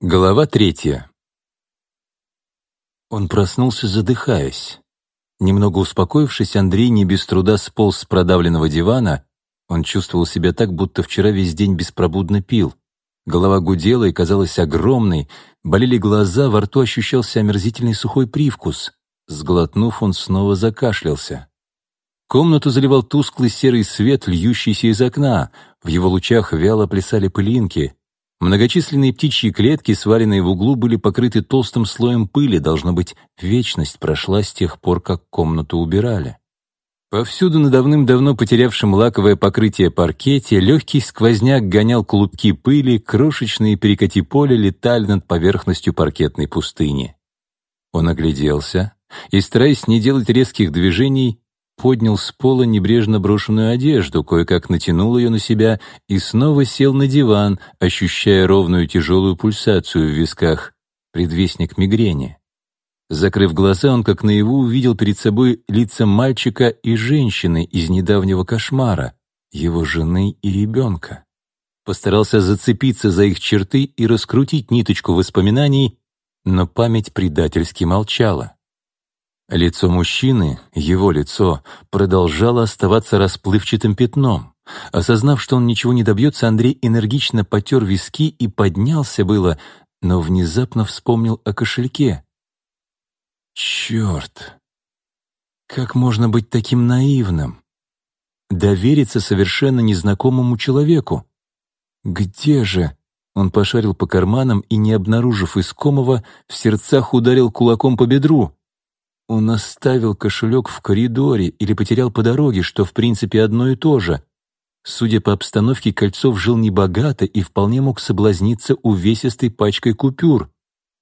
Глава третья. Он проснулся, задыхаясь. Немного успокоившись, Андрей не без труда сполз с продавленного дивана. Он чувствовал себя так, будто вчера весь день беспробудно пил. Голова гудела и казалась огромной, болели глаза, во рту ощущался омерзительный сухой привкус. Сглотнув, он снова закашлялся. Комнату заливал тусклый серый свет, льющийся из окна. В его лучах вяло плясали пылинки — Многочисленные птичьи клетки, сваленные в углу, были покрыты толстым слоем пыли, должно быть, вечность прошла с тех пор, как комнату убирали. Повсюду на давным-давно потерявшем лаковое покрытие паркете легкий сквозняк гонял клубки пыли, крошечные перекати поля летали над поверхностью паркетной пустыни. Он огляделся и, стараясь не делать резких движений, поднял с пола небрежно брошенную одежду, кое-как натянул ее на себя и снова сел на диван, ощущая ровную тяжелую пульсацию в висках, предвестник мигрени. Закрыв глаза, он как наяву увидел перед собой лица мальчика и женщины из недавнего кошмара, его жены и ребенка. Постарался зацепиться за их черты и раскрутить ниточку воспоминаний, но память предательски молчала. Лицо мужчины, его лицо, продолжало оставаться расплывчатым пятном. Осознав, что он ничего не добьется, Андрей энергично потер виски и поднялся было, но внезапно вспомнил о кошельке. Черт! Как можно быть таким наивным? Довериться совершенно незнакомому человеку? Где же? Он пошарил по карманам и, не обнаружив искомого, в сердцах ударил кулаком по бедру. Он оставил кошелек в коридоре или потерял по дороге, что в принципе одно и то же. Судя по обстановке, Кольцов жил небогато и вполне мог соблазниться увесистой пачкой купюр.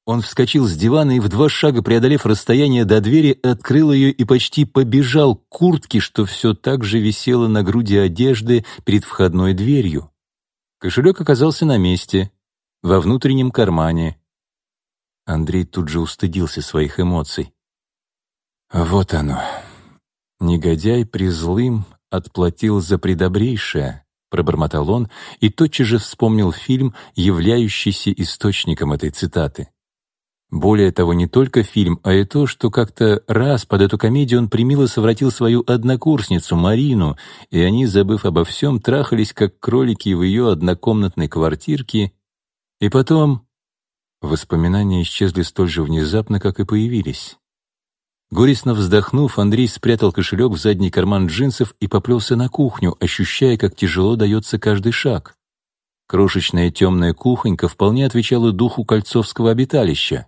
Он вскочил с дивана и в два шага, преодолев расстояние до двери, открыл ее и почти побежал к куртке, что все так же висело на груди одежды перед входной дверью. Кошелек оказался на месте, во внутреннем кармане. Андрей тут же устыдился своих эмоций. Вот оно. Негодяй призлым отплатил за предобрейшее, пробормотал он и тотчас же вспомнил фильм, являющийся источником этой цитаты. Более того, не только фильм, а и то, что как-то раз под эту комедию он примило совратил свою однокурсницу Марину, и они, забыв обо всем, трахались как кролики в ее однокомнатной квартирке, и потом воспоминания исчезли столь же внезапно, как и появились. Горестно вздохнув, Андрей спрятал кошелек в задний карман джинсов и поплелся на кухню, ощущая, как тяжело дается каждый шаг. Крошечная темная кухонька вполне отвечала духу кольцовского обиталища.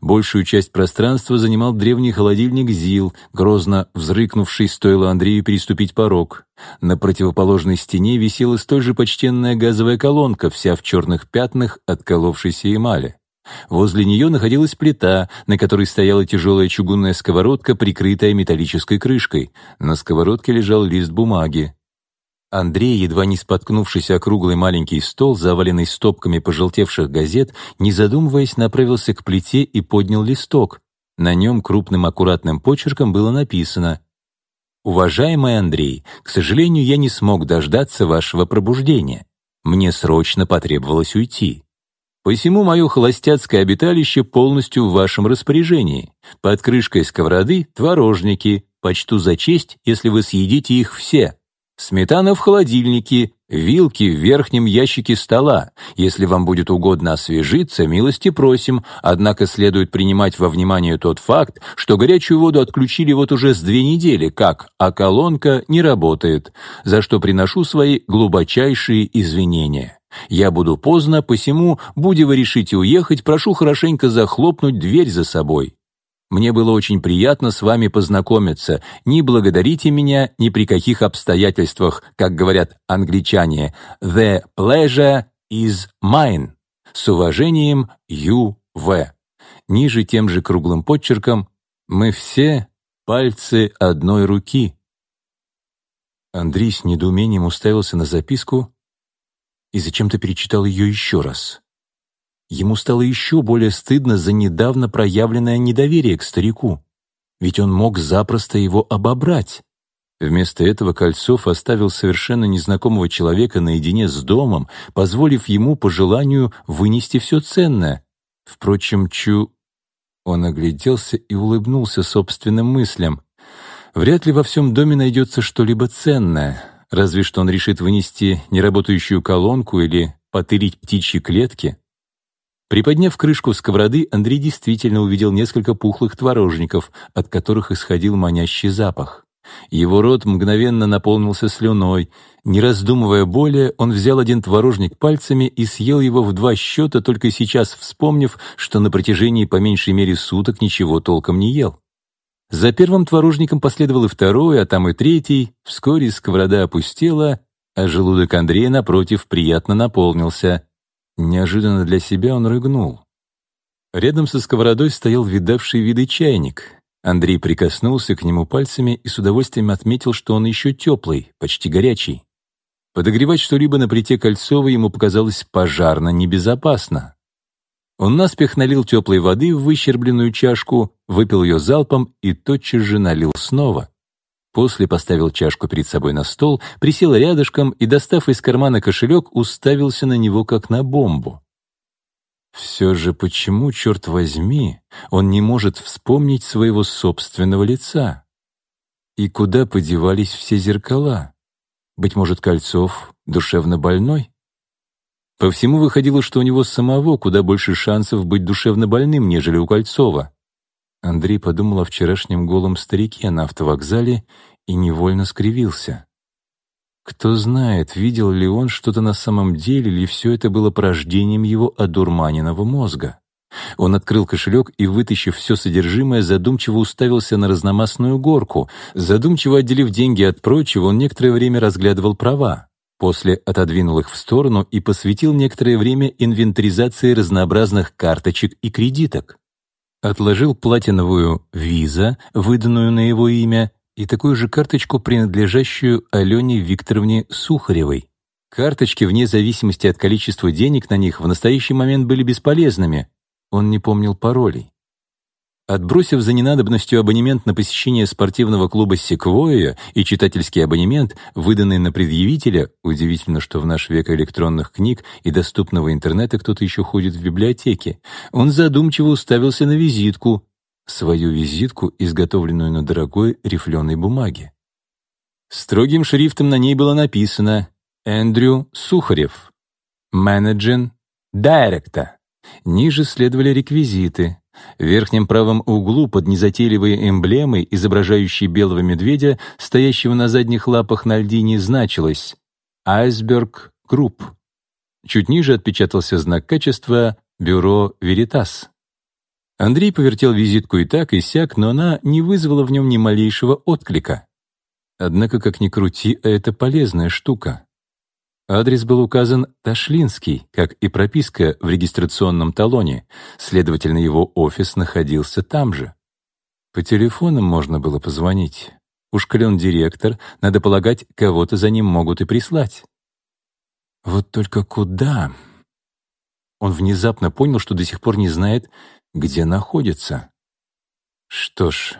Большую часть пространства занимал древний холодильник ЗИЛ, грозно взрыкнувший, стоило Андрею переступить порог. На противоположной стене висела столь же почтенная газовая колонка, вся в черных пятнах отколовшейся эмали. Возле нее находилась плита, на которой стояла тяжелая чугунная сковородка, прикрытая металлической крышкой. На сковородке лежал лист бумаги. Андрей, едва не споткнувшись о круглый маленький стол, заваленный стопками пожелтевших газет, не задумываясь, направился к плите и поднял листок. На нем крупным аккуратным почерком было написано «Уважаемый Андрей, к сожалению, я не смог дождаться вашего пробуждения. Мне срочно потребовалось уйти. Посему мое холостяцкое обиталище полностью в вашем распоряжении. Под крышкой сковороды — творожники. Почту за честь, если вы съедите их все. Сметана в холодильнике, вилки в верхнем ящике стола. Если вам будет угодно освежиться, милости просим, однако следует принимать во внимание тот факт, что горячую воду отключили вот уже с две недели, как, а колонка не работает, за что приношу свои глубочайшие извинения. Я буду поздно, посему, будь вы решите уехать, прошу хорошенько захлопнуть дверь за собой. Мне было очень приятно с вами познакомиться. Не благодарите меня ни при каких обстоятельствах, как говорят англичане. The pleasure is mine. С уважением, Ю. В. Ниже тем же круглым подчерком «Мы все пальцы одной руки». Андрей с недоумением уставился на записку, и зачем-то перечитал ее еще раз. Ему стало еще более стыдно за недавно проявленное недоверие к старику, ведь он мог запросто его обобрать. Вместо этого Кольцов оставил совершенно незнакомого человека наедине с домом, позволив ему по желанию вынести все ценное. Впрочем, Чу... Он огляделся и улыбнулся собственным мыслям. Вряд ли во всем доме найдется что-либо ценное, разве что он решит вынести неработающую колонку или потырить птичьи клетки. Приподняв крышку сковороды, Андрей действительно увидел несколько пухлых творожников, от которых исходил манящий запах. Его рот мгновенно наполнился слюной. Не раздумывая более, он взял один творожник пальцами и съел его в два счета, только сейчас вспомнив, что на протяжении по меньшей мере суток ничего толком не ел. За первым творожником последовал и второй, а там и третий. Вскоре сковорода опустела, а желудок Андрея, напротив, приятно наполнился. Неожиданно для себя он рыгнул. Рядом со сковородой стоял видавший виды чайник. Андрей прикоснулся к нему пальцами и с удовольствием отметил, что он еще теплый, почти горячий. Подогревать что-либо на плите Кольцова ему показалось пожарно небезопасно. Он наспех налил теплой воды в выщербленную чашку, выпил ее залпом и тотчас же налил снова. После поставил чашку перед собой на стол, присел рядышком и, достав из кармана кошелек, уставился на него как на бомбу. Все же почему, черт возьми, он не может вспомнить своего собственного лица? И куда подевались все зеркала? Быть может, Кольцов душевно больной? По всему выходило, что у него самого куда больше шансов быть душевно больным, нежели у Кольцова. Андрей подумал о вчерашнем голом старике на автовокзале и невольно скривился. Кто знает, видел ли он что-то на самом деле, или все это было порождением его одурманенного мозга. Он открыл кошелек и, вытащив все содержимое, задумчиво уставился на разномастную горку. Задумчиво отделив деньги от прочего, он некоторое время разглядывал права. После отодвинул их в сторону и посвятил некоторое время инвентаризации разнообразных карточек и кредиток. Отложил платиновую «Виза», выданную на его имя, и такую же карточку, принадлежащую Алене Викторовне Сухаревой. Карточки, вне зависимости от количества денег на них, в настоящий момент были бесполезными. Он не помнил паролей. Отбросив за ненадобностью абонемент на посещение спортивного клуба «Секвойя» и читательский абонемент, выданный на предъявителя, удивительно, что в наш век электронных книг и доступного интернета кто-то еще ходит в библиотеке, он задумчиво уставился на визитку, свою визитку, изготовленную на дорогой рифленой бумаге. Строгим шрифтом на ней было написано «Эндрю Сухарев, менеджер, директа». Ниже следовали реквизиты. В верхнем правом углу под незатейливой эмблемой, изображающей белого медведя, стоящего на задних лапах на льдине, значилось «Айсберг Групп». Чуть ниже отпечатался знак качества «Бюро Веритас». Андрей повертел визитку и так, и сяк, но она не вызвала в нем ни малейшего отклика. Однако, как ни крути, а это полезная штука. Адрес был указан Ташлинский, как и прописка в регистрационном талоне, следовательно, его офис находился там же. По телефонам можно было позвонить. Уж коли директор, надо полагать, кого-то за ним могут и прислать. Вот только куда? Он внезапно понял, что до сих пор не знает, где находится. Что ж,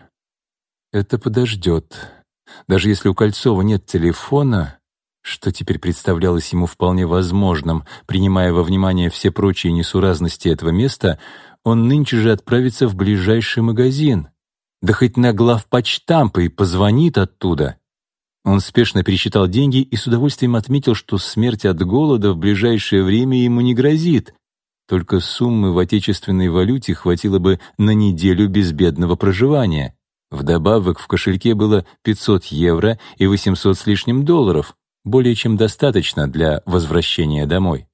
это подождет. Даже если у Кольцова нет телефона, что теперь представлялось ему вполне возможным, принимая во внимание все прочие несуразности этого места, он нынче же отправится в ближайший магазин. Да хоть на главпочтампы и позвонит оттуда. Он спешно пересчитал деньги и с удовольствием отметил, что смерть от голода в ближайшее время ему не грозит. Только суммы в отечественной валюте хватило бы на неделю безбедного проживания. Вдобавок в кошельке было 500 евро и 800 с лишним долларов, более чем достаточно для возвращения домой.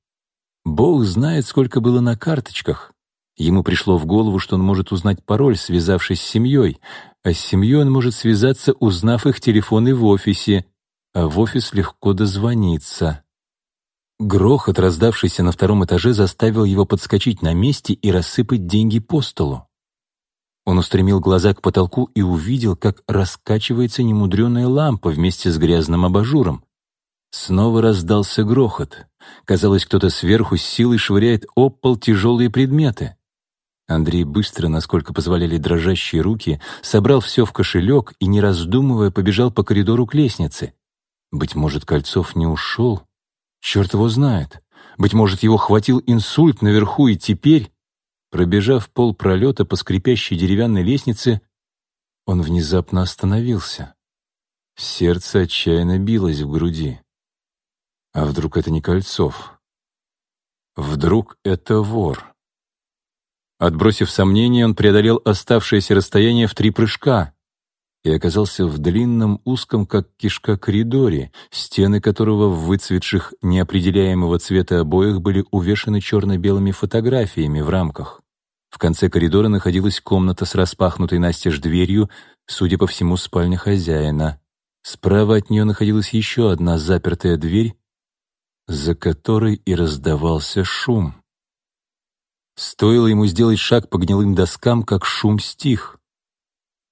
Бог знает, сколько было на карточках. Ему пришло в голову, что он может узнать пароль, связавшись с семьей, а с семьей он может связаться, узнав их телефоны в офисе, а в офис легко дозвониться. Грохот, раздавшийся на втором этаже, заставил его подскочить на месте и рассыпать деньги по столу. Он устремил глаза к потолку и увидел, как раскачивается немудреная лампа вместе с грязным абажуром. Снова раздался грохот. Казалось, кто-то сверху с силой швыряет об пол тяжелые предметы. Андрей быстро, насколько позволяли дрожащие руки, собрал все в кошелек и, не раздумывая, побежал по коридору к лестнице. Быть может, Кольцов не ушел? Черт его знает. Быть может, его хватил инсульт наверху, и теперь, пробежав пол пролета по скрипящей деревянной лестнице, он внезапно остановился. Сердце отчаянно билось в груди. А вдруг это не Кольцов? Вдруг это вор? Отбросив сомнения, он преодолел оставшееся расстояние в три прыжка и оказался в длинном, узком, как кишка, коридоре, стены которого в выцветших неопределяемого цвета обоях были увешаны черно-белыми фотографиями в рамках. В конце коридора находилась комната с распахнутой настежь дверью, судя по всему, спальня хозяина. Справа от нее находилась еще одна запертая дверь, за которой и раздавался шум. Стоило ему сделать шаг по гнилым доскам, как шум стих.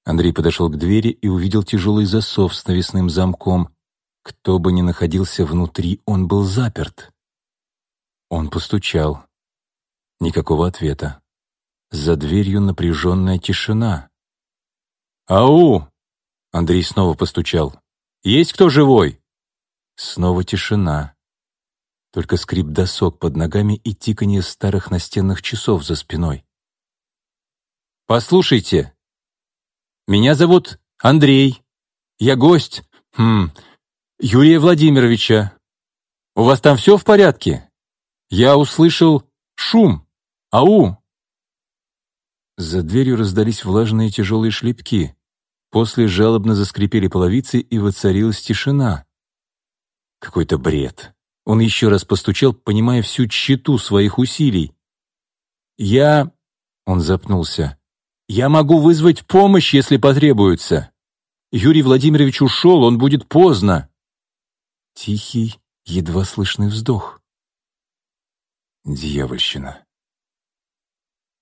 Андрей подошел к двери и увидел тяжелый засов с навесным замком. Кто бы ни находился внутри, он был заперт. Он постучал. Никакого ответа. За дверью напряженная тишина. «Ау!» Андрей снова постучал. «Есть кто живой?» Снова тишина. Только скрип досок под ногами и тиканье старых настенных часов за спиной. «Послушайте, меня зовут Андрей. Я гость, хм, Юрия Владимировича. У вас там все в порядке? Я услышал шум. Ау!» За дверью раздались влажные тяжелые шлепки. После жалобно заскрипели половицы, и воцарилась тишина. Какой-то бред. Он еще раз постучал, понимая всю тщету своих усилий. «Я...» — он запнулся. «Я могу вызвать помощь, если потребуется. Юрий Владимирович ушел, он будет поздно». Тихий, едва слышный вздох. Дьявольщина.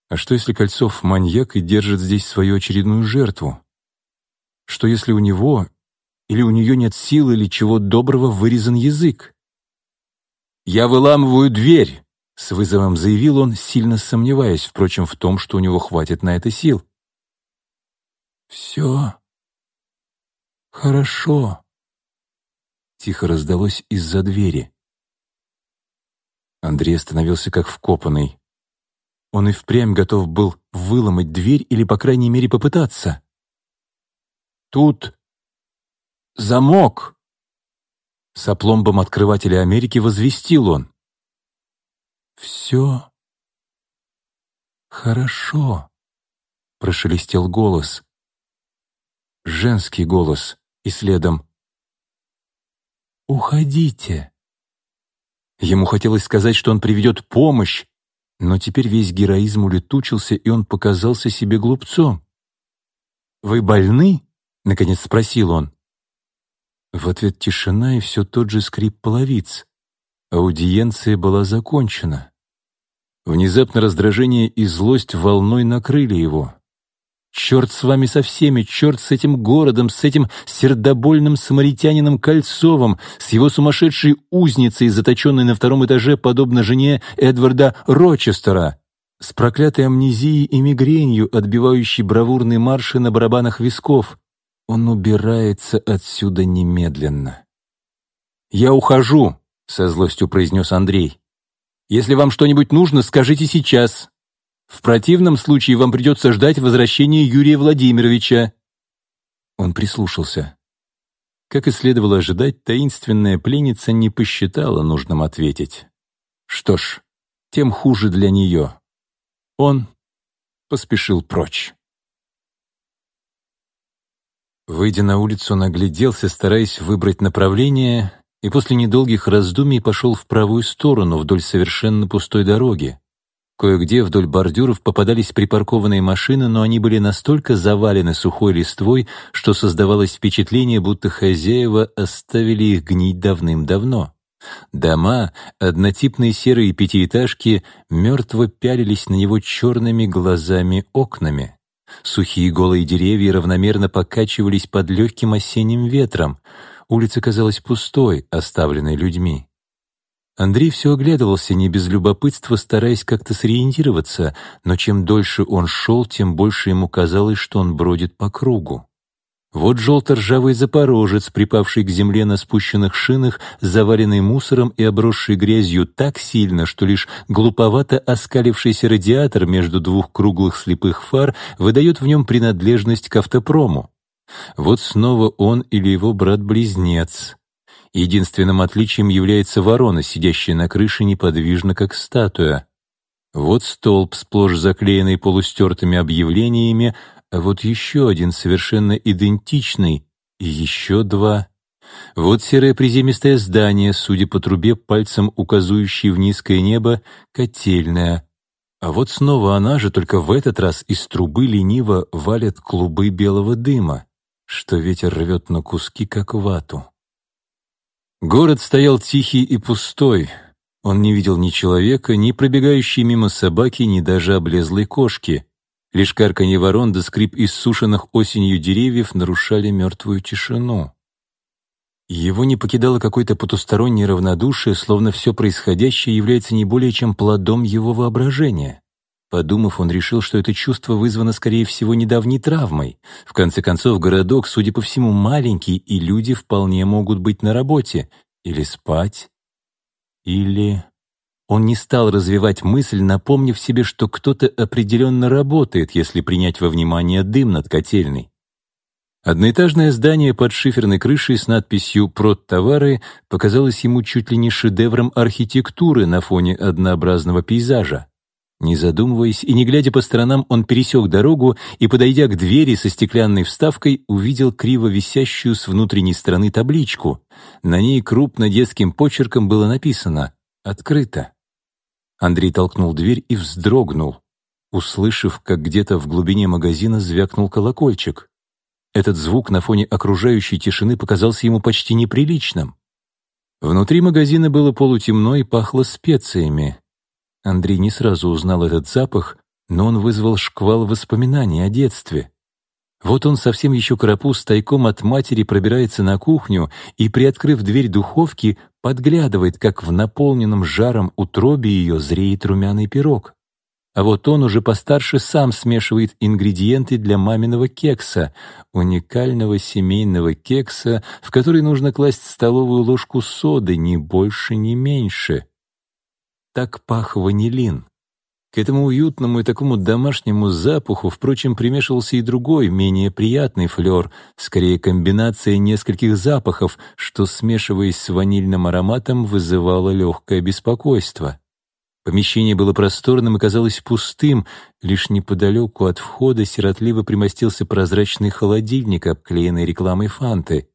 А что, если Кольцов маньяк и держит здесь свою очередную жертву? Что, если у него или у нее нет сил или чего доброго вырезан язык? «Я выламываю дверь», — с вызовом заявил он, сильно сомневаясь, впрочем, в том, что у него хватит на это сил. «Все хорошо», — тихо раздалось из-за двери. Андрей остановился как вкопанный. Он и впрямь готов был выломать дверь или, по крайней мере, попытаться. «Тут замок», с опломбом открывателя Америки возвестил он. «Все хорошо», — прошелестел голос. Женский голос, и следом «Уходите». Ему хотелось сказать, что он приведет помощь, но теперь весь героизм улетучился, и он показался себе глупцом. «Вы больны?» — наконец спросил он. В ответ тишина и все тот же скрип половиц. Аудиенция была закончена. Внезапно раздражение и злость волной накрыли его. Черт с вами со всеми, черт с этим городом, с этим сердобольным самаритянином Кольцовым, с его сумасшедшей узницей, заточенной на втором этаже, подобно жене Эдварда Рочестера, с проклятой амнезией и мигренью, отбивающей бравурные марши на барабанах висков, он убирается отсюда немедленно. «Я ухожу», — со злостью произнес Андрей. «Если вам что-нибудь нужно, скажите сейчас. В противном случае вам придется ждать возвращения Юрия Владимировича». Он прислушался. Как и следовало ожидать, таинственная пленница не посчитала нужным ответить. Что ж, тем хуже для нее. Он поспешил прочь. Выйдя на улицу, он огляделся, стараясь выбрать направление, и после недолгих раздумий пошел в правую сторону, вдоль совершенно пустой дороги. Кое-где вдоль бордюров попадались припаркованные машины, но они были настолько завалены сухой листвой, что создавалось впечатление, будто хозяева оставили их гнить давным-давно. Дома, однотипные серые пятиэтажки, мертво пялились на него черными глазами окнами. Сухие голые деревья равномерно покачивались под легким осенним ветром. Улица казалась пустой, оставленной людьми. Андрей все оглядывался не без любопытства, стараясь как-то сориентироваться, но чем дольше он шел, тем больше ему казалось, что он бродит по кругу. Вот желто-ржавый запорожец, припавший к земле на спущенных шинах, заваленный мусором и обросший грязью так сильно, что лишь глуповато оскалившийся радиатор между двух круглых слепых фар выдает в нем принадлежность к автопрому. Вот снова он или его брат-близнец. Единственным отличием является ворона, сидящая на крыше неподвижно, как статуя. Вот столб, сплошь заклеенный полустертыми объявлениями, вот еще один совершенно идентичный, и еще два. Вот серое приземистое здание, судя по трубе, пальцем указывающей в низкое небо, котельная. А вот снова она же, только в этот раз из трубы лениво валят клубы белого дыма, что ветер рвет на куски, как вату. Город стоял тихий и пустой. Он не видел ни человека, ни пробегающей мимо собаки, ни даже облезлой кошки. Лишь карканье ворон да скрип иссушенных осенью деревьев нарушали мертвую тишину. Его не покидало какое-то потустороннее равнодушие, словно все происходящее является не более чем плодом его воображения. Подумав, он решил, что это чувство вызвано, скорее всего, недавней травмой. В конце концов, городок, судя по всему, маленький, и люди вполне могут быть на работе. Или спать. Или... Он не стал развивать мысль, напомнив себе, что кто-то определенно работает, если принять во внимание дым над котельной. Одноэтажное здание под шиферной крышей с надписью «Продтовары» показалось ему чуть ли не шедевром архитектуры на фоне однообразного пейзажа. Не задумываясь и не глядя по сторонам, он пересек дорогу и, подойдя к двери со стеклянной вставкой, увидел криво висящую с внутренней стороны табличку. На ней крупно детским почерком было написано «Открыто». Андрей толкнул дверь и вздрогнул, услышав, как где-то в глубине магазина звякнул колокольчик. Этот звук на фоне окружающей тишины показался ему почти неприличным. Внутри магазина было полутемно и пахло специями. Андрей не сразу узнал этот запах, но он вызвал шквал воспоминаний о детстве. Вот он совсем еще карапуз тайком от матери пробирается на кухню и, приоткрыв дверь духовки, подглядывает, как в наполненном жаром утробе ее зреет румяный пирог. А вот он уже постарше сам смешивает ингредиенты для маминого кекса, уникального семейного кекса, в который нужно класть столовую ложку соды, ни больше, ни меньше. Так пах ванилин. К этому уютному и такому домашнему запаху, впрочем, примешивался и другой, менее приятный флер, скорее комбинация нескольких запахов, что, смешиваясь с ванильным ароматом, вызывало легкое беспокойство. Помещение было просторным и казалось пустым, лишь неподалеку от входа сиротливо примостился прозрачный холодильник, обклеенный рекламой фанты.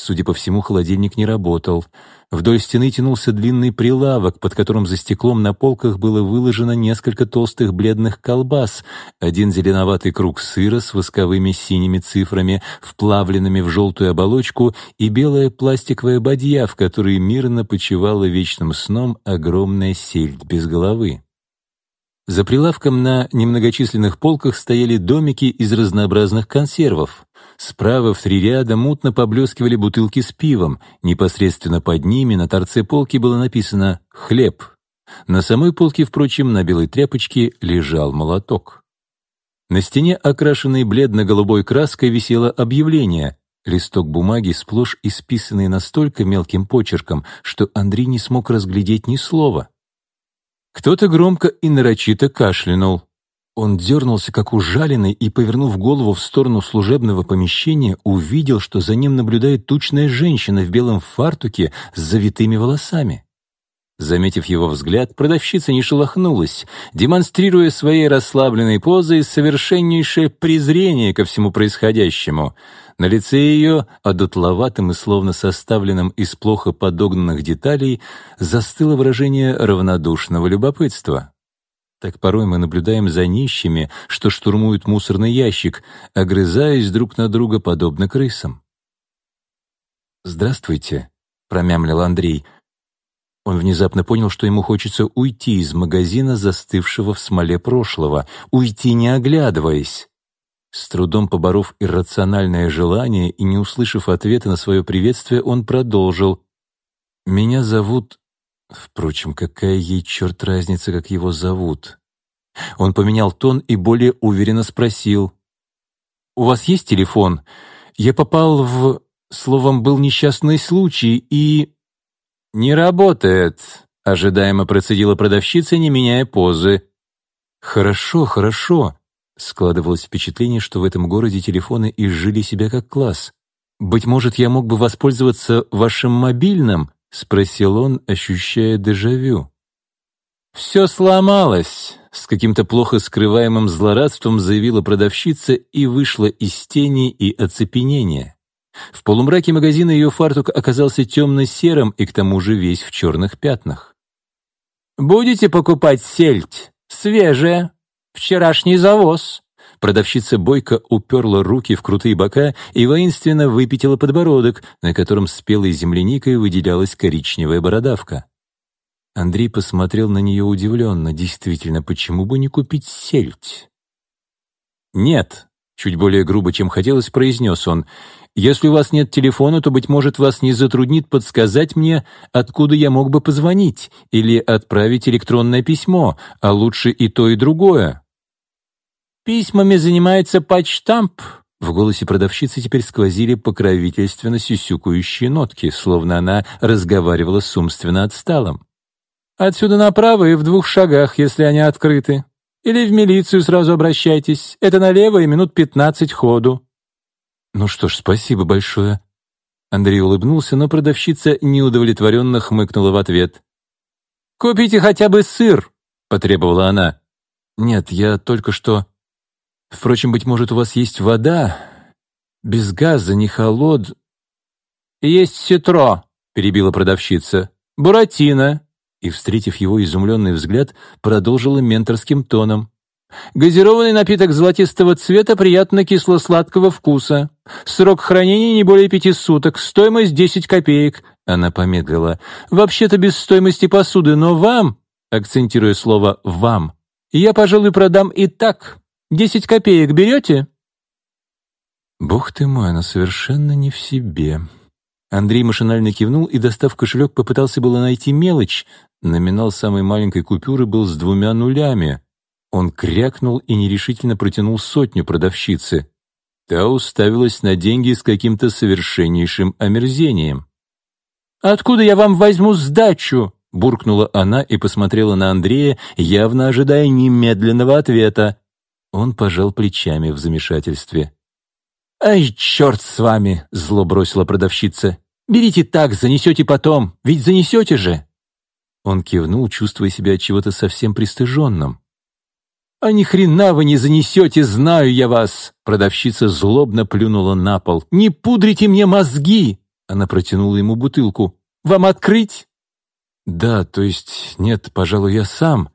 Судя по всему, холодильник не работал. Вдоль стены тянулся длинный прилавок, под которым за стеклом на полках было выложено несколько толстых бледных колбас, один зеленоватый круг сыра с восковыми синими цифрами, вплавленными в желтую оболочку, и белая пластиковая бадья, в которой мирно почивала вечным сном огромная сельдь без головы. За прилавком на немногочисленных полках стояли домики из разнообразных консервов. Справа в три ряда мутно поблескивали бутылки с пивом. Непосредственно под ними на торце полки было написано «хлеб». На самой полке, впрочем, на белой тряпочке лежал молоток. На стене, окрашенной бледно-голубой краской, висело объявление. Листок бумаги, сплошь исписанный настолько мелким почерком, что Андрей не смог разглядеть ни слова. Кто-то громко и нарочито кашлянул. Он дернулся, как ужаленный, и, повернув голову в сторону служебного помещения, увидел, что за ним наблюдает тучная женщина в белом фартуке с завитыми волосами. Заметив его взгляд, продавщица не шелохнулась, демонстрируя своей расслабленной позой совершеннейшее презрение ко всему происходящему — на лице ее, одутловатым и словно составленным из плохо подогнанных деталей, застыло выражение равнодушного любопытства. Так порой мы наблюдаем за нищими, что штурмуют мусорный ящик, огрызаясь друг на друга подобно крысам. «Здравствуйте», — промямлил Андрей. Он внезапно понял, что ему хочется уйти из магазина, застывшего в смоле прошлого, уйти не оглядываясь. С трудом поборов иррациональное желание и не услышав ответа на свое приветствие, он продолжил. «Меня зовут Впрочем, какая ей черт разница, как его зовут? Он поменял тон и более уверенно спросил. «У вас есть телефон? Я попал в... Словом, был несчастный случай и...» «Не работает», — ожидаемо процедила продавщица, не меняя позы. «Хорошо, хорошо», — складывалось впечатление, что в этом городе телефоны изжили себя как класс. «Быть может, я мог бы воспользоваться вашим мобильным?» — спросил он, ощущая дежавю. «Все сломалось», — с каким-то плохо скрываемым злорадством заявила продавщица и вышла из тени и оцепенения. В полумраке магазина ее фартук оказался темно-серым и к тому же весь в черных пятнах. «Будете покупать сельдь? Свежая. Вчерашний завоз». Продавщица Бойко уперла руки в крутые бока и воинственно выпятила подбородок, на котором спелой земляникой выделялась коричневая бородавка. Андрей посмотрел на нее удивленно. Действительно, почему бы не купить сельдь? «Нет», — чуть более грубо, чем хотелось, произнес он, если у вас нет телефона, то, быть может, вас не затруднит подсказать мне, откуда я мог бы позвонить или отправить электронное письмо, а лучше и то, и другое». «Письмами занимается почтамп», в голосе продавщицы теперь сквозили покровительственно сюсюкающие нотки, словно она разговаривала с умственно отсталым. «Отсюда направо и в двух шагах, если они открыты. Или в милицию сразу обращайтесь. Это налево и минут пятнадцать ходу». «Ну что ж, спасибо большое». Андрей улыбнулся, но продавщица неудовлетворенно хмыкнула в ответ. «Купите хотя бы сыр», — потребовала она. «Нет, я только что...» «Впрочем, быть может, у вас есть вода? Без газа, не холод...» «Есть ситро», — перебила продавщица. «Буратино». И, встретив его изумленный взгляд, продолжила менторским тоном. Газированный напиток золотистого цвета приятно кисло-сладкого вкуса. Срок хранения не более пяти суток. Стоимость десять копеек. Она помедлила. Вообще-то без стоимости посуды, но вам, акцентируя слово «вам», я, пожалуй, продам и так. Десять копеек берете? Бог ты мой, она совершенно не в себе. Андрей машинально кивнул и, достав кошелек, попытался было найти мелочь. Номинал самой маленькой купюры был с двумя нулями. Он крякнул и нерешительно протянул сотню продавщице. Та уставилась на деньги с каким-то совершеннейшим омерзением. «Откуда я вам возьму сдачу?» — буркнула она и посмотрела на Андрея, явно ожидая немедленного ответа. Он пожал плечами в замешательстве. «Ай, черт с вами!» — зло бросила продавщица. «Берите так, занесете потом, ведь занесете же!» Он кивнул, чувствуя себя чего-то совсем пристыженным. «А ни хрена вы не занесете, знаю я вас!» Продавщица злобно плюнула на пол. «Не пудрите мне мозги!» Она протянула ему бутылку. «Вам открыть?» «Да, то есть нет, пожалуй, я сам».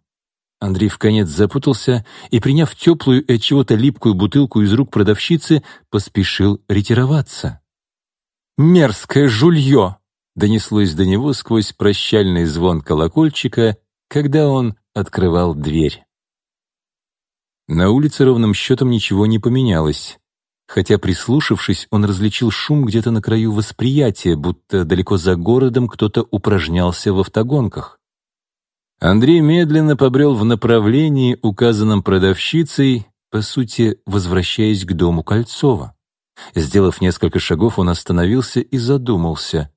Андрей вконец запутался и, приняв теплую и от чего-то липкую бутылку из рук продавщицы, поспешил ретироваться. «Мерзкое жулье!» донеслось до него сквозь прощальный звон колокольчика, когда он открывал дверь. На улице ровным счетом ничего не поменялось. Хотя, прислушавшись, он различил шум где-то на краю восприятия, будто далеко за городом кто-то упражнялся в автогонках. Андрей медленно побрел в направлении, указанном продавщицей, по сути, возвращаясь к дому Кольцова. Сделав несколько шагов, он остановился и задумался.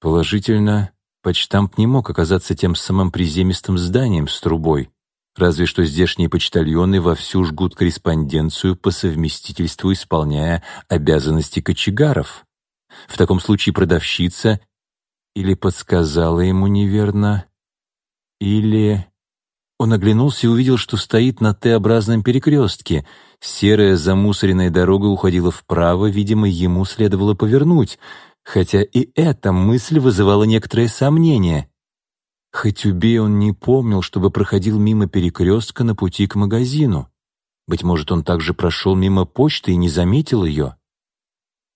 Положительно, почтамп не мог оказаться тем самым приземистым зданием с трубой. Разве что здешние почтальоны вовсю жгут корреспонденцию по совместительству, исполняя обязанности кочегаров. В таком случае продавщица или подсказала ему неверно, или... Он оглянулся и увидел, что стоит на Т-образном перекрестке. Серая замусоренная дорога уходила вправо, видимо, ему следовало повернуть, хотя и эта мысль вызывала некоторое сомнение — Хоть убей, он не помнил, чтобы проходил мимо перекрестка на пути к магазину. Быть может, он также прошел мимо почты и не заметил ее.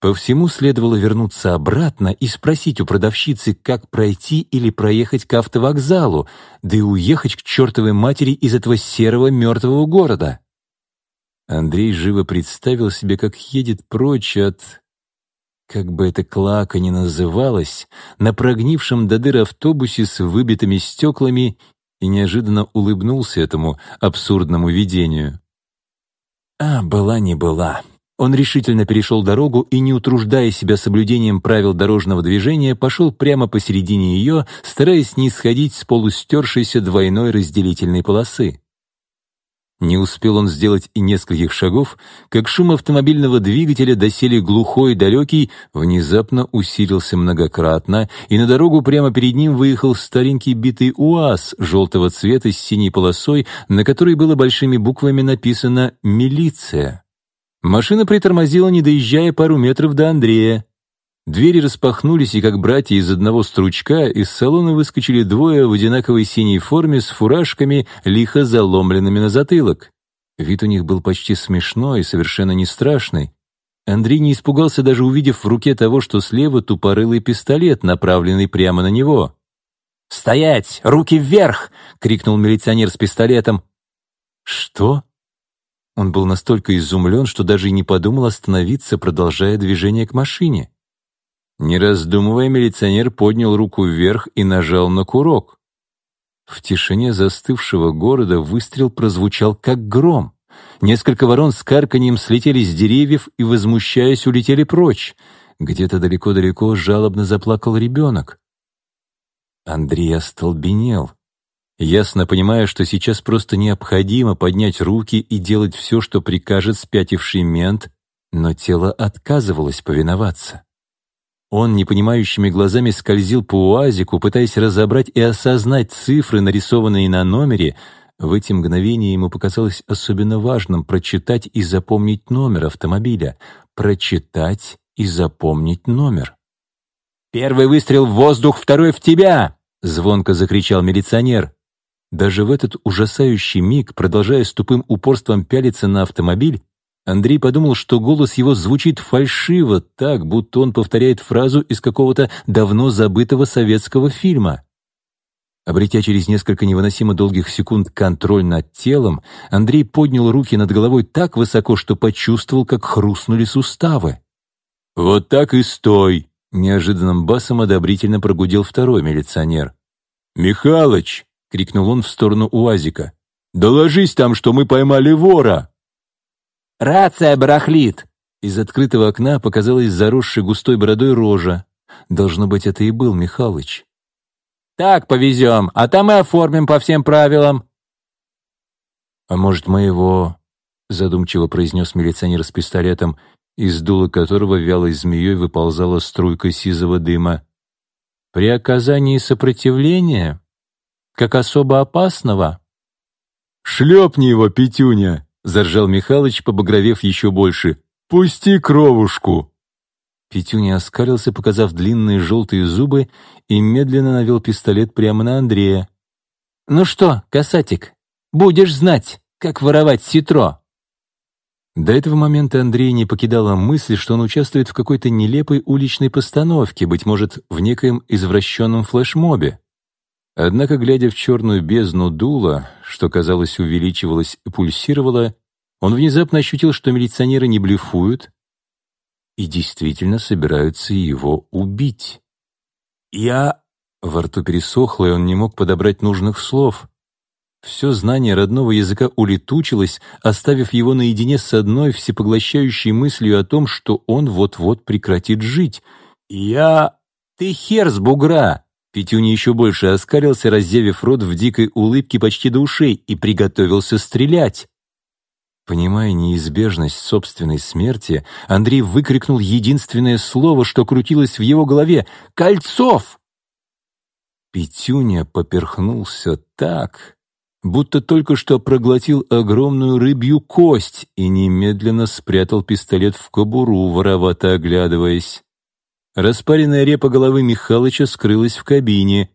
По всему следовало вернуться обратно и спросить у продавщицы, как пройти или проехать к автовокзалу, да и уехать к чертовой матери из этого серого мертвого города. Андрей живо представил себе, как едет прочь от... как бы это клака ни называлось, на прогнившем до дыр автобусе с выбитыми стеклами и неожиданно улыбнулся этому абсурдному видению. А, была не была. Он решительно перешел дорогу и, не утруждая себя соблюдением правил дорожного движения, пошел прямо посередине ее, стараясь не сходить с полустершейся двойной разделительной полосы. Не успел он сделать и нескольких шагов, как шум автомобильного двигателя, доселе глухой и далекий, внезапно усилился многократно, и на дорогу прямо перед ним выехал старенький битый УАЗ желтого цвета с синей полосой, на которой было большими буквами написано «Милиция». Машина притормозила, не доезжая пару метров до Андрея. Двери распахнулись, и как братья из одного стручка, из салона выскочили двое в одинаковой синей форме с фуражками, лихо заломленными на затылок. Вид у них был почти смешной и совершенно не страшный. Андрей не испугался, даже увидев в руке того, что слева тупорылый пистолет, направленный прямо на него. «Стоять! Руки вверх!» — крикнул милиционер с пистолетом. «Что?» Он был настолько изумлен, что даже и не подумал остановиться, продолжая движение к машине. Не раздумывая, милиционер поднял руку вверх и нажал на курок. В тишине застывшего города выстрел прозвучал как гром. Несколько ворон с карканьем слетели с деревьев и, возмущаясь, улетели прочь. Где-то далеко-далеко жалобно заплакал ребенок. Андрей остолбенел ясно понимая, что сейчас просто необходимо поднять руки и делать все, что прикажет спятивший мент, но тело отказывалось повиноваться. Он непонимающими глазами скользил по уазику, пытаясь разобрать и осознать цифры, нарисованные на номере. В эти мгновения ему показалось особенно важным прочитать и запомнить номер автомобиля. Прочитать и запомнить номер. «Первый выстрел в воздух, второй в тебя!» — звонко закричал милиционер. Даже в этот ужасающий миг, продолжая с тупым упорством пялиться на автомобиль, Андрей подумал, что голос его звучит фальшиво, так, будто он повторяет фразу из какого-то давно забытого советского фильма. Обретя через несколько невыносимо долгих секунд контроль над телом, Андрей поднял руки над головой так высоко, что почувствовал, как хрустнули суставы. «Вот так и стой!» — неожиданным басом одобрительно прогудел второй милиционер. «Михалыч, — крикнул он в сторону УАЗика. «Доложись там, что мы поймали вора!» «Рация барахлит!» Из открытого окна показалась заросшая густой бородой рожа. Должно быть, это и был Михалыч. «Так повезем, а там и оформим по всем правилам». «А может, мы его...» — задумчиво произнес милиционер с пистолетом, из дула которого вялой змеей выползала струйка сизого дыма. «При оказании сопротивления как особо опасного?» «Шлепни его, Петюня!» — заржал Михалыч, побагровев еще больше. «Пусти кровушку!» Петюня оскалился, показав длинные желтые зубы, и медленно навел пистолет прямо на Андрея. «Ну что, касатик, будешь знать, как воровать ситро!» До этого момента Андрей не покидала мысль, что он участвует в какой-то нелепой уличной постановке, быть может, в некоем извращенном флешмобе. Однако, глядя в черную бездну дула, что, казалось, увеличивалось и пульсировало, он внезапно ощутил, что милиционеры не блефуют и действительно собираются его убить. «Я...» — во рту пересохло, и он не мог подобрать нужных слов. Все знание родного языка улетучилось, оставив его наедине с одной всепоглощающей мыслью о том, что он вот-вот прекратит жить. «Я...» «Ты хер с бугра!» Петюня еще больше оскалился, раззевив рот в дикой улыбке почти до ушей, и приготовился стрелять. Понимая неизбежность собственной смерти, Андрей выкрикнул единственное слово, что крутилось в его голове — «Кольцов!». Петюня поперхнулся так, будто только что проглотил огромную рыбью кость и немедленно спрятал пистолет в кобуру, воровато оглядываясь. Распаренная репа головы Михалыча скрылась в кабине.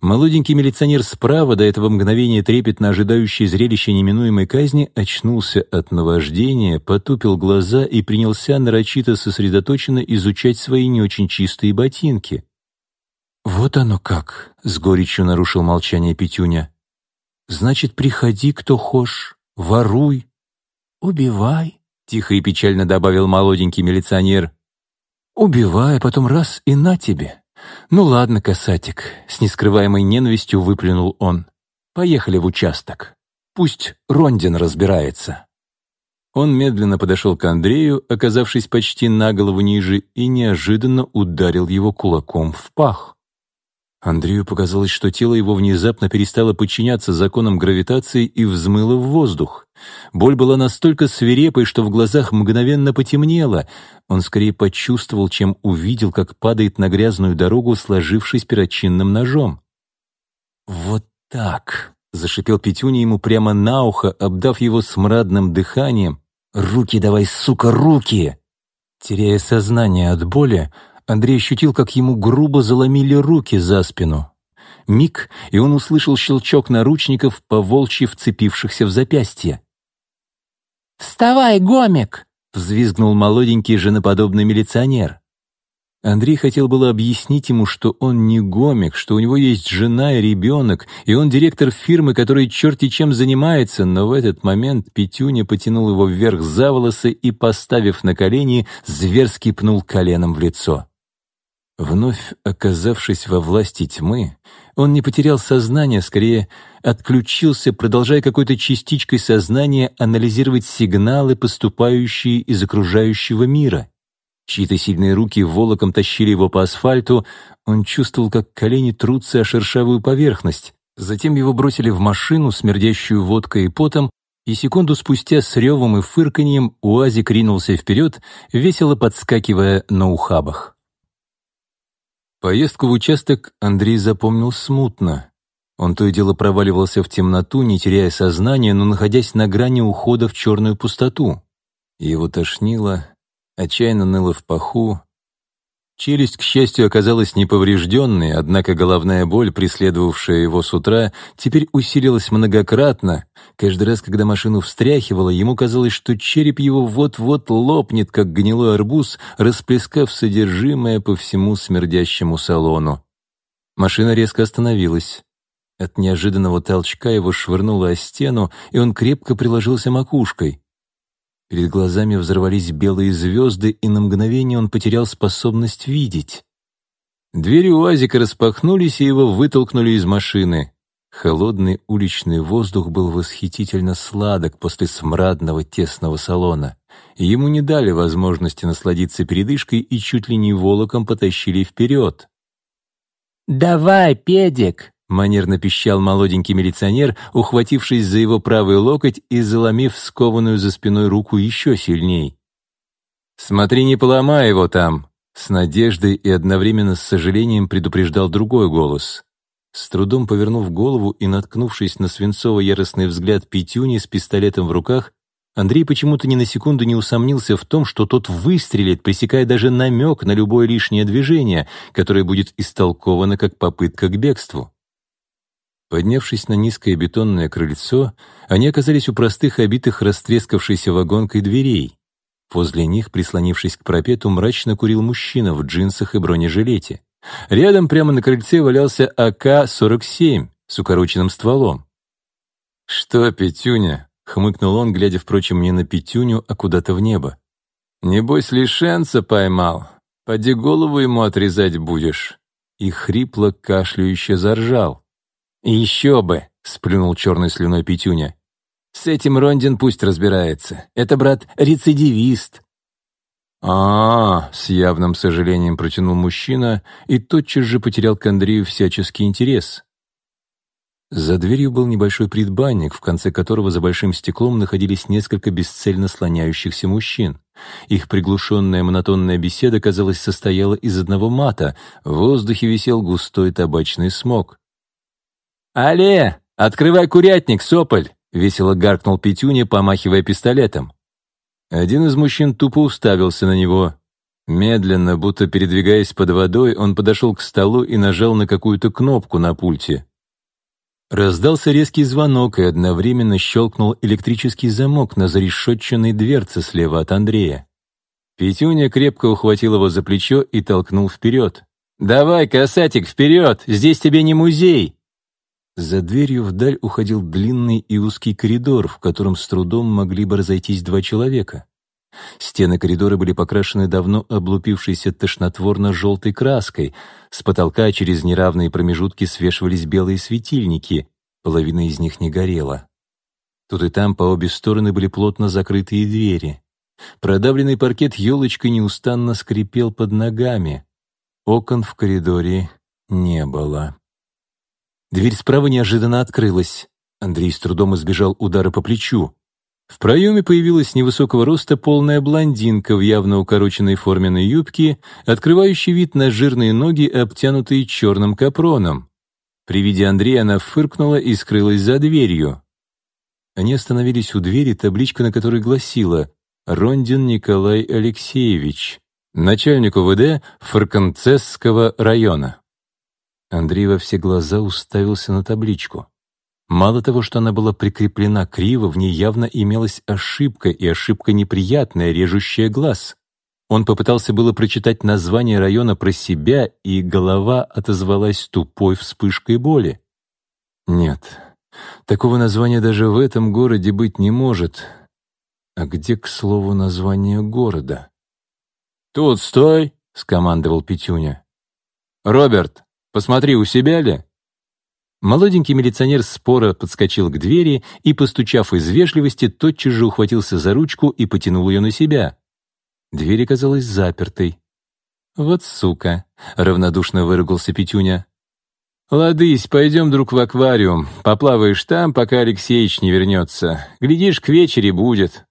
Молоденький милиционер справа, до этого мгновения трепетно ожидающий зрелища неминуемой казни, очнулся от наваждения, потупил глаза и принялся нарочито сосредоточенно изучать свои не очень чистые ботинки. «Вот оно как!» — с горечью нарушил молчание Петюня. «Значит, приходи, кто хошь, воруй, убивай», — тихо и печально добавил молоденький милиционер. Убивай, а потом раз и на тебе. Ну ладно, касатик, с нескрываемой ненавистью выплюнул он. Поехали в участок. Пусть Рондин разбирается. Он медленно подошел к Андрею, оказавшись почти на голову ниже, и неожиданно ударил его кулаком в пах. Андрею показалось, что тело его внезапно перестало подчиняться законам гравитации и взмыло в воздух. Боль была настолько свирепой, что в глазах мгновенно потемнело. Он скорее почувствовал, чем увидел, как падает на грязную дорогу, сложившись перочинным ножом. «Вот так!» — зашипел Петюня ему прямо на ухо, обдав его смрадным дыханием. «Руки давай, сука, руки!» Теряя сознание от боли, Андрей ощутил, как ему грубо заломили руки за спину. Миг, и он услышал щелчок наручников, по волчьи вцепившихся в запястье. «Вставай, гомик!» — взвизгнул молоденький женоподобный милиционер. Андрей хотел было объяснить ему, что он не гомик, что у него есть жена и ребенок, и он директор фирмы, которая черти чем занимается, но в этот момент Петюня потянул его вверх за волосы и, поставив на колени, зверски пнул коленом в лицо. Вновь оказавшись во власти тьмы, он не потерял сознание, скорее отключился, продолжая какой-то частичкой сознания анализировать сигналы, поступающие из окружающего мира. Чьи-то сильные руки волоком тащили его по асфальту, он чувствовал, как колени трутся о шершавую поверхность. Затем его бросили в машину, смердящую водкой и потом, и секунду спустя с ревом и фырканьем УАЗик ринулся вперед, весело подскакивая на ухабах. Поездку в участок Андрей запомнил смутно. Он то и дело проваливался в темноту, не теряя сознания, но находясь на грани ухода в черную пустоту. Его тошнило, отчаянно ныло в паху, Челюсть, к счастью, оказалась неповрежденной, однако головная боль, преследовавшая его с утра, теперь усилилась многократно. Каждый раз, когда машину встряхивало, ему казалось, что череп его вот-вот лопнет, как гнилой арбуз, расплескав содержимое по всему смердящему салону. Машина резко остановилась. От неожиданного толчка его швырнуло о стену, и он крепко приложился макушкой. Перед глазами взорвались белые звезды, и на мгновение он потерял способность видеть. Двери УАЗика распахнулись, и его вытолкнули из машины. Холодный уличный воздух был восхитительно сладок после смрадного тесного салона. Ему не дали возможности насладиться передышкой и чуть ли не волоком потащили вперед. «Давай, педик!» — манерно пищал молоденький милиционер, ухватившись за его правый локоть и заломив скованную за спиной руку еще сильней. «Смотри, не поломай его там!» С надеждой и одновременно с сожалением предупреждал другой голос. С трудом повернув голову и наткнувшись на свинцово-яростный взгляд Петюни с пистолетом в руках, Андрей почему-то ни на секунду не усомнился в том, что тот выстрелит, пресекая даже намек на любое лишнее движение, которое будет истолковано как попытка к бегству. Поднявшись на низкое бетонное крыльцо, они оказались у простых, обитых растрескавшейся вагонкой дверей. Возле них, прислонившись к пропету, мрачно курил мужчина в джинсах и бронежилете. Рядом, прямо на крыльце, валялся АК-47 с укороченным стволом. «Что, Петюня?» — хмыкнул он, глядя, впрочем, не на Петюню, а куда-то в небо. «Небось, лишенца поймал. Поди голову ему отрезать будешь». И хрипло кашляюще заржал. «Еще бы!» — сплюнул черной слюной Петюня. «С этим Рондин пусть разбирается. Это, брат, рецидивист». А, -а, а с явным сожалением протянул мужчина и тотчас же потерял к Андрею всяческий интерес. За дверью был небольшой предбанник, в конце которого за большим стеклом находились несколько бесцельно слоняющихся мужчин. Их приглушенная монотонная беседа, казалось, состояла из одного мата, в воздухе висел густой табачный смог. «Але, открывай курятник, сополь!» — весело гаркнул Петюня, помахивая пистолетом. Один из мужчин тупо уставился на него. Медленно, будто передвигаясь под водой, он подошел к столу и нажал на какую-то кнопку на пульте. Раздался резкий звонок, и одновременно щелкнул электрический замок на зарешетченной дверце слева от Андрея. Петюня крепко ухватил его за плечо и толкнул вперед. «Давай, касатик, вперед! Здесь тебе не музей!» За дверью вдаль уходил длинный и узкий коридор, в котором с трудом могли бы разойтись два человека. Стены коридора были покрашены давно облупившейся тошнотворно-желтой краской, с потолка через неравные промежутки свешивались белые светильники, половина из них не горела. Тут и там по обе стороны были плотно закрытые двери. Продавленный паркет елочкой неустанно скрипел под ногами. Окон в коридоре не было. Дверь справа неожиданно открылась. Андрей с трудом избежал удара по плечу. В проеме появилась невысокого роста полная блондинка в явно укороченной форменной юбке, открывающей вид на жирные ноги, обтянутые черным капроном. При виде Андрея она фыркнула и скрылась за дверью. Они остановились у двери, табличка на которой гласила «Рондин Николай Алексеевич, начальник УВД Фарканцесского района». Андрей во все глаза уставился на табличку. Мало того, что она была прикреплена криво, в ней явно имелась ошибка, и ошибка неприятная, режущая глаз. Он попытался было прочитать название района про себя, и голова отозвалась тупой вспышкой боли. Нет, такого названия даже в этом городе быть не может. А где, к слову, название города? «Тут стой!» — скомандовал Петюня. «Роберт, посмотри, у себя ли?» Молоденький милиционер спора подскочил к двери и, постучав из вежливости, тотчас же ухватился за ручку и потянул ее на себя. Дверь оказалась запертой. «Вот сука!» — равнодушно выругался Петюня. «Ладысь, пойдем, друг, в аквариум. Поплаваешь там, пока Алексеич не вернется. Глядишь, к вечере будет».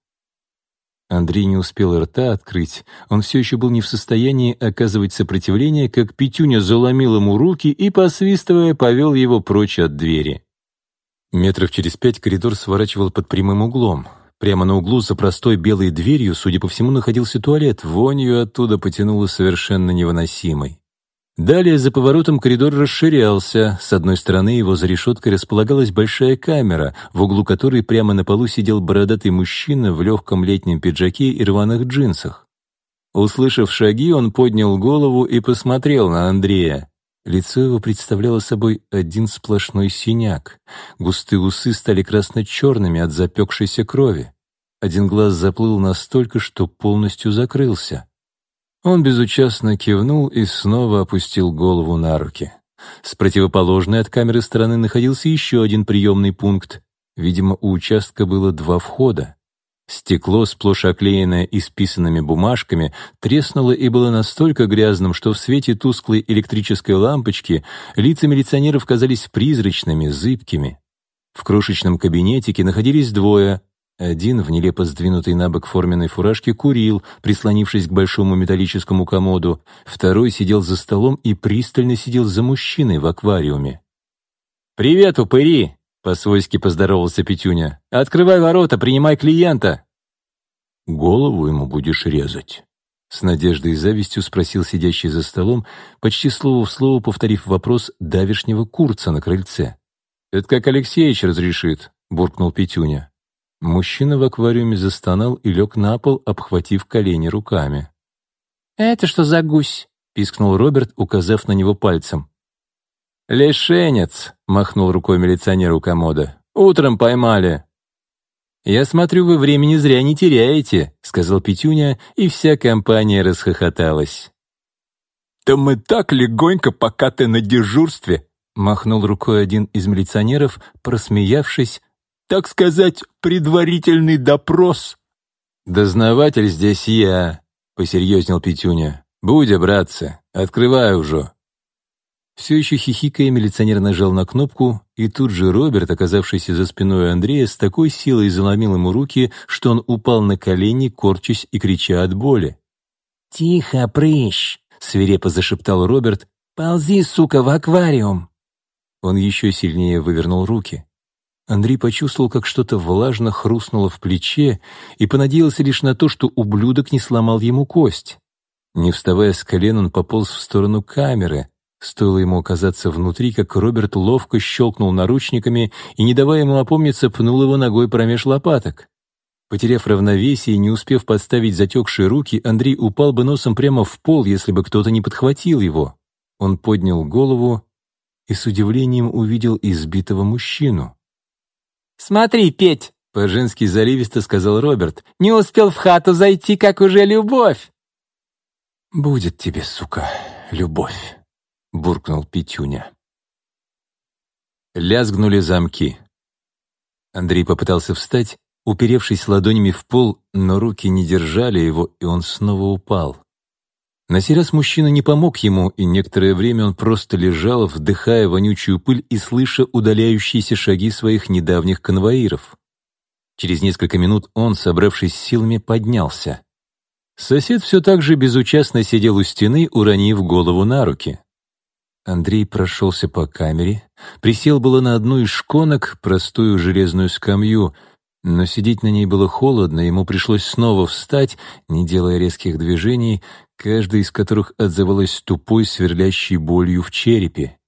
Андрей не успел рта открыть. Он все еще был не в состоянии оказывать сопротивление, как Петюня заломил ему руки и, посвистывая, повел его прочь от двери. Метров через пять коридор сворачивал под прямым углом. Прямо на углу за простой белой дверью, судя по всему, находился туалет. Вонью оттуда потянуло совершенно невыносимой. Далее за поворотом коридор расширялся. С одной стороны его за решеткой располагалась большая камера, в углу которой прямо на полу сидел бородатый мужчина в легком летнем пиджаке и рваных джинсах. Услышав шаги, он поднял голову и посмотрел на Андрея. Лицо его представляло собой один сплошной синяк. Густые усы стали красно-черными от запекшейся крови. Один глаз заплыл настолько, что полностью закрылся. Он безучастно кивнул и снова опустил голову на руки. С противоположной от камеры стороны находился еще один приемный пункт. Видимо, у участка было два входа. Стекло, сплошь оклеенное исписанными бумажками, треснуло и было настолько грязным, что в свете тусклой электрической лампочки лица милиционеров казались призрачными, зыбкими. В крошечном кабинетике находились двое один в нелепо сдвинутой на бок форменной фуражке курил, прислонившись к большому металлическому комоду, второй сидел за столом и пристально сидел за мужчиной в аквариуме. «Привет, упыри!» — по-свойски поздоровался Петюня. «Открывай ворота, принимай клиента!» «Голову ему будешь резать?» С надеждой и завистью спросил сидящий за столом, почти слово в слово повторив вопрос давишнего курца на крыльце. «Это как Алексеевич разрешит», — буркнул Петюня. Мужчина в аквариуме застонал и лег на пол, обхватив колени руками. «Это что за гусь?» — пискнул Роберт, указав на него пальцем. «Лишенец!» — махнул рукой милиционер у комода. «Утром поймали». «Я смотрю, вы времени зря не теряете», — сказал Петюня, и вся компания расхохоталась. «Да мы так легонько, пока ты на дежурстве», — махнул рукой один из милиционеров, просмеявшись, так сказать, предварительный допрос». «Дознаватель здесь я», — посерьезнел Петюня. «Будя, братцы, открывай уже». Все еще хихикая, милиционер нажал на кнопку, и тут же Роберт, оказавшийся за спиной Андрея, с такой силой заломил ему руки, что он упал на колени, корчась и крича от боли. «Тихо, прыщ!» — свирепо зашептал Роберт. «Ползи, сука, в аквариум!» Он еще сильнее вывернул руки. Андрей почувствовал, как что-то влажно хрустнуло в плече и понадеялся лишь на то, что ублюдок не сломал ему кость. Не вставая с колен, он пополз в сторону камеры. Стоило ему оказаться внутри, как Роберт ловко щелкнул наручниками и, не давая ему опомниться, пнул его ногой промеж лопаток. Потеряв равновесие и не успев подставить затекшие руки, Андрей упал бы носом прямо в пол, если бы кто-то не подхватил его. Он поднял голову и с удивлением увидел избитого мужчину. «Смотри, Петь!» — По-женски заливисто сказал Роберт. «Не успел в хату зайти, как уже любовь!» «Будет тебе, сука, любовь!» — буркнул Петюня. Лязгнули замки. Андрей попытался встать, уперевшись ладонями в пол, но руки не держали его, и он снова упал. На сей раз мужчина не помог ему, и некоторое время он просто лежал, вдыхая вонючую пыль и слыша удаляющиеся шаги своих недавних конвоиров. Через несколько минут он, собравшись силами, поднялся. Сосед все так же безучастно сидел у стены, уронив голову на руки. Андрей прошелся по камере, присел было на одну из шконок, простую железную скамью, но сидеть на ней было холодно, ему пришлось снова встать, не делая резких движений, каждая из которых отзывалась тупой, сверлящей болью в черепе.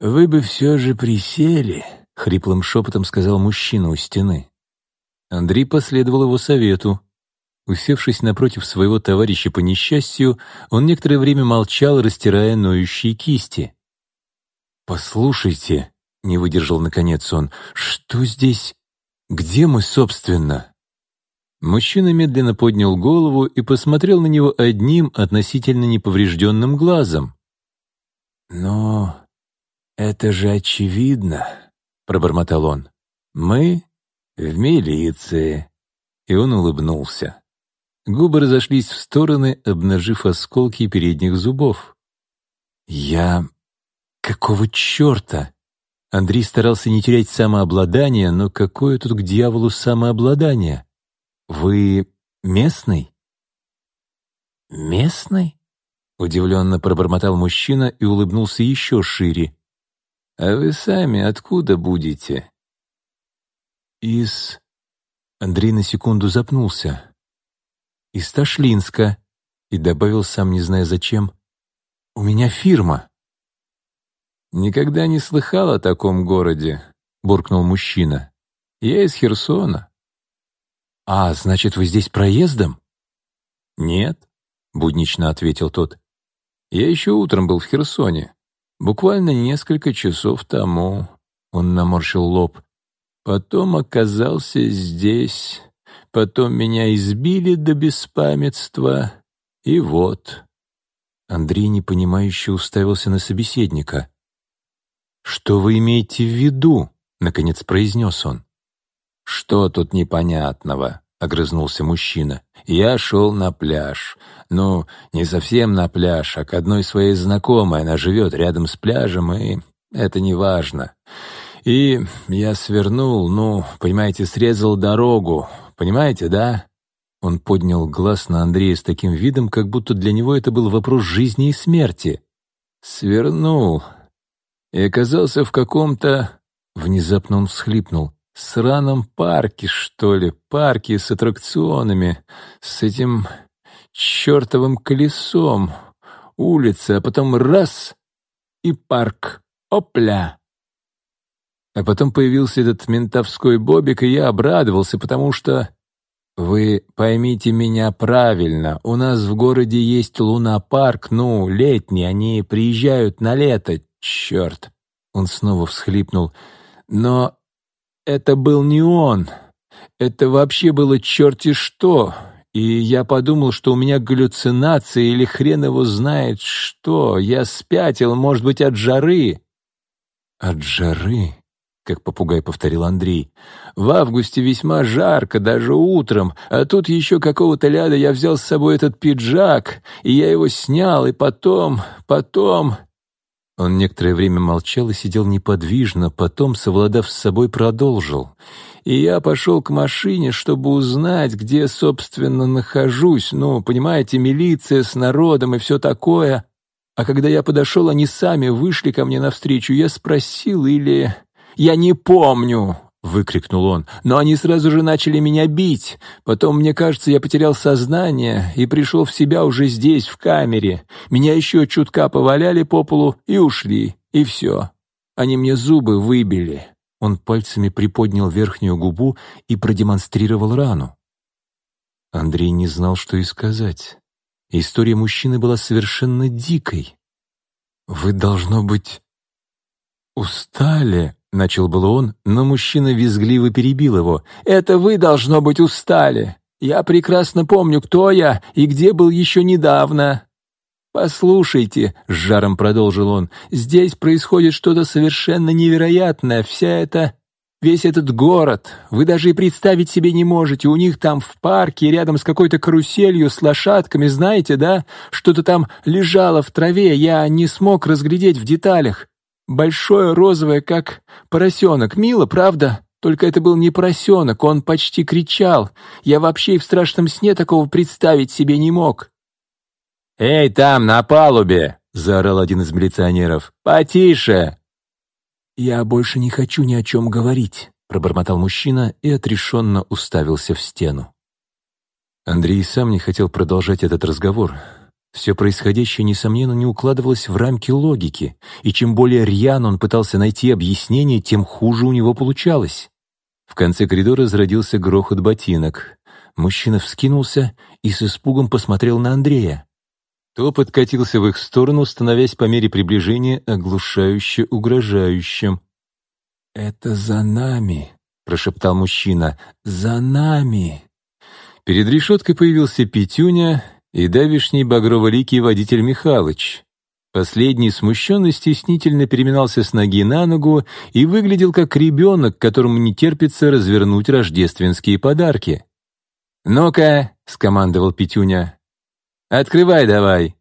«Вы бы все же присели», — хриплым шепотом сказал мужчина у стены. Андрей последовал его совету. Усевшись напротив своего товарища по несчастью, он некоторое время молчал, растирая ноющие кисти. «Послушайте», — не выдержал наконец он, — «что здесь? Где мы, собственно?» Мужчина медленно поднял голову и посмотрел на него одним относительно неповрежденным глазом. «Но это же очевидно», — пробормотал он. «Мы в милиции». И он улыбнулся. Губы разошлись в стороны, обнажив осколки передних зубов. «Я... какого черта?» Андрей старался не терять самообладание, но какое тут к дьяволу самообладание? «Вы местный?» «Местный?» — удивленно пробормотал мужчина и улыбнулся еще шире. «А вы сами откуда будете?» «Из...» Андрей на секунду запнулся из Ташлинска, и добавил, сам не зная зачем, «У меня фирма». «Никогда не слыхал о таком городе», — буркнул мужчина. «Я из Херсона». «А, значит, вы здесь проездом?» «Нет», — буднично ответил тот. «Я еще утром был в Херсоне. Буквально несколько часов тому». Он наморщил лоб. «Потом оказался здесь, Потом меня избили до беспамятства, и вот...» Андрей непонимающе уставился на собеседника. «Что вы имеете в виду?» — наконец произнес он. «Что тут непонятного?» — огрызнулся мужчина. «Я шел на пляж. Ну, не совсем на пляж, а к одной своей знакомой. Она живет рядом с пляжем, и это не важно. И я свернул, ну, понимаете, срезал дорогу, Понимаете, да?» Он поднял глаз на Андрея с таким видом, как будто для него это был вопрос жизни и смерти. «Свернул. И оказался в каком-то...» Внезапно он всхлипнул. «Сраном парке, что ли? Парке с аттракционами. С этим чертовым колесом. Улица, а потом раз — и парк. Опля!» А потом появился этот ментовской бобик, и я обрадовался, потому что... Вы поймите меня правильно, у нас в городе есть лунопарк, ну, летний, они приезжают на лето, черт. Он снова всхлипнул. Но это был не он. Это вообще было черти что. И я подумал, что у меня галлюцинации или хрен его знает что. Я спятил, может быть, от жары. От жары? как попугай повторил Андрей. «В августе весьма жарко, даже утром, а тут еще какого-то ляда я взял с собой этот пиджак, и я его снял, и потом, потом...» Он некоторое время молчал и сидел неподвижно, потом, совладав с собой, продолжил. «И я пошел к машине, чтобы узнать, где, собственно, нахожусь. Ну, понимаете, милиция с народом и все такое. А когда я подошел, они сами вышли ко мне навстречу. Я спросил, или... «Я не помню!» — выкрикнул он. «Но они сразу же начали меня бить. Потом, мне кажется, я потерял сознание и пришел в себя уже здесь, в камере. Меня еще чутка поваляли по полу и ушли. И все. Они мне зубы выбили». Он пальцами приподнял верхнюю губу и продемонстрировал рану. Андрей не знал, что и сказать. История мужчины была совершенно дикой. «Вы, должно быть, устали», — начал было он, но мужчина визгливо перебил его. «Это вы, должно быть, устали. Я прекрасно помню, кто я и где был еще недавно». «Послушайте», — с жаром продолжил он, — «здесь происходит что-то совершенно невероятное. Вся эта... Весь этот город, вы даже и представить себе не можете. У них там в парке, рядом с какой-то каруселью, с лошадками, знаете, да? Что-то там лежало в траве, я не смог разглядеть в деталях. Большое розовое, как поросенок. Мило, правда? Только это был не поросенок, он почти кричал. Я вообще и в страшном сне такого представить себе не мог. «Эй, там, на палубе!» — заорал один из милиционеров. «Потише!» «Я больше не хочу ни о чем говорить», — пробормотал мужчина и отрешенно уставился в стену. Андрей сам не хотел продолжать этот разговор. Все происходящее, несомненно, не укладывалось в рамки логики, и чем более рьяно он пытался найти объяснение, тем хуже у него получалось. В конце коридора зародился грохот ботинок. Мужчина вскинулся и с испугом посмотрел на Андрея. Топот катился в их сторону, становясь по мере приближения оглушающе угрожающим. «Это за нами», — прошептал мужчина, — «за нами». Перед решеткой появился Петюня — и давишний багрово-ликий водитель Михалыч. Последний смущенно стеснительно переминался с ноги на ногу и выглядел как ребенок, которому не терпится развернуть рождественские подарки. «Ну-ка», — скомандовал Петюня, — «открывай давай».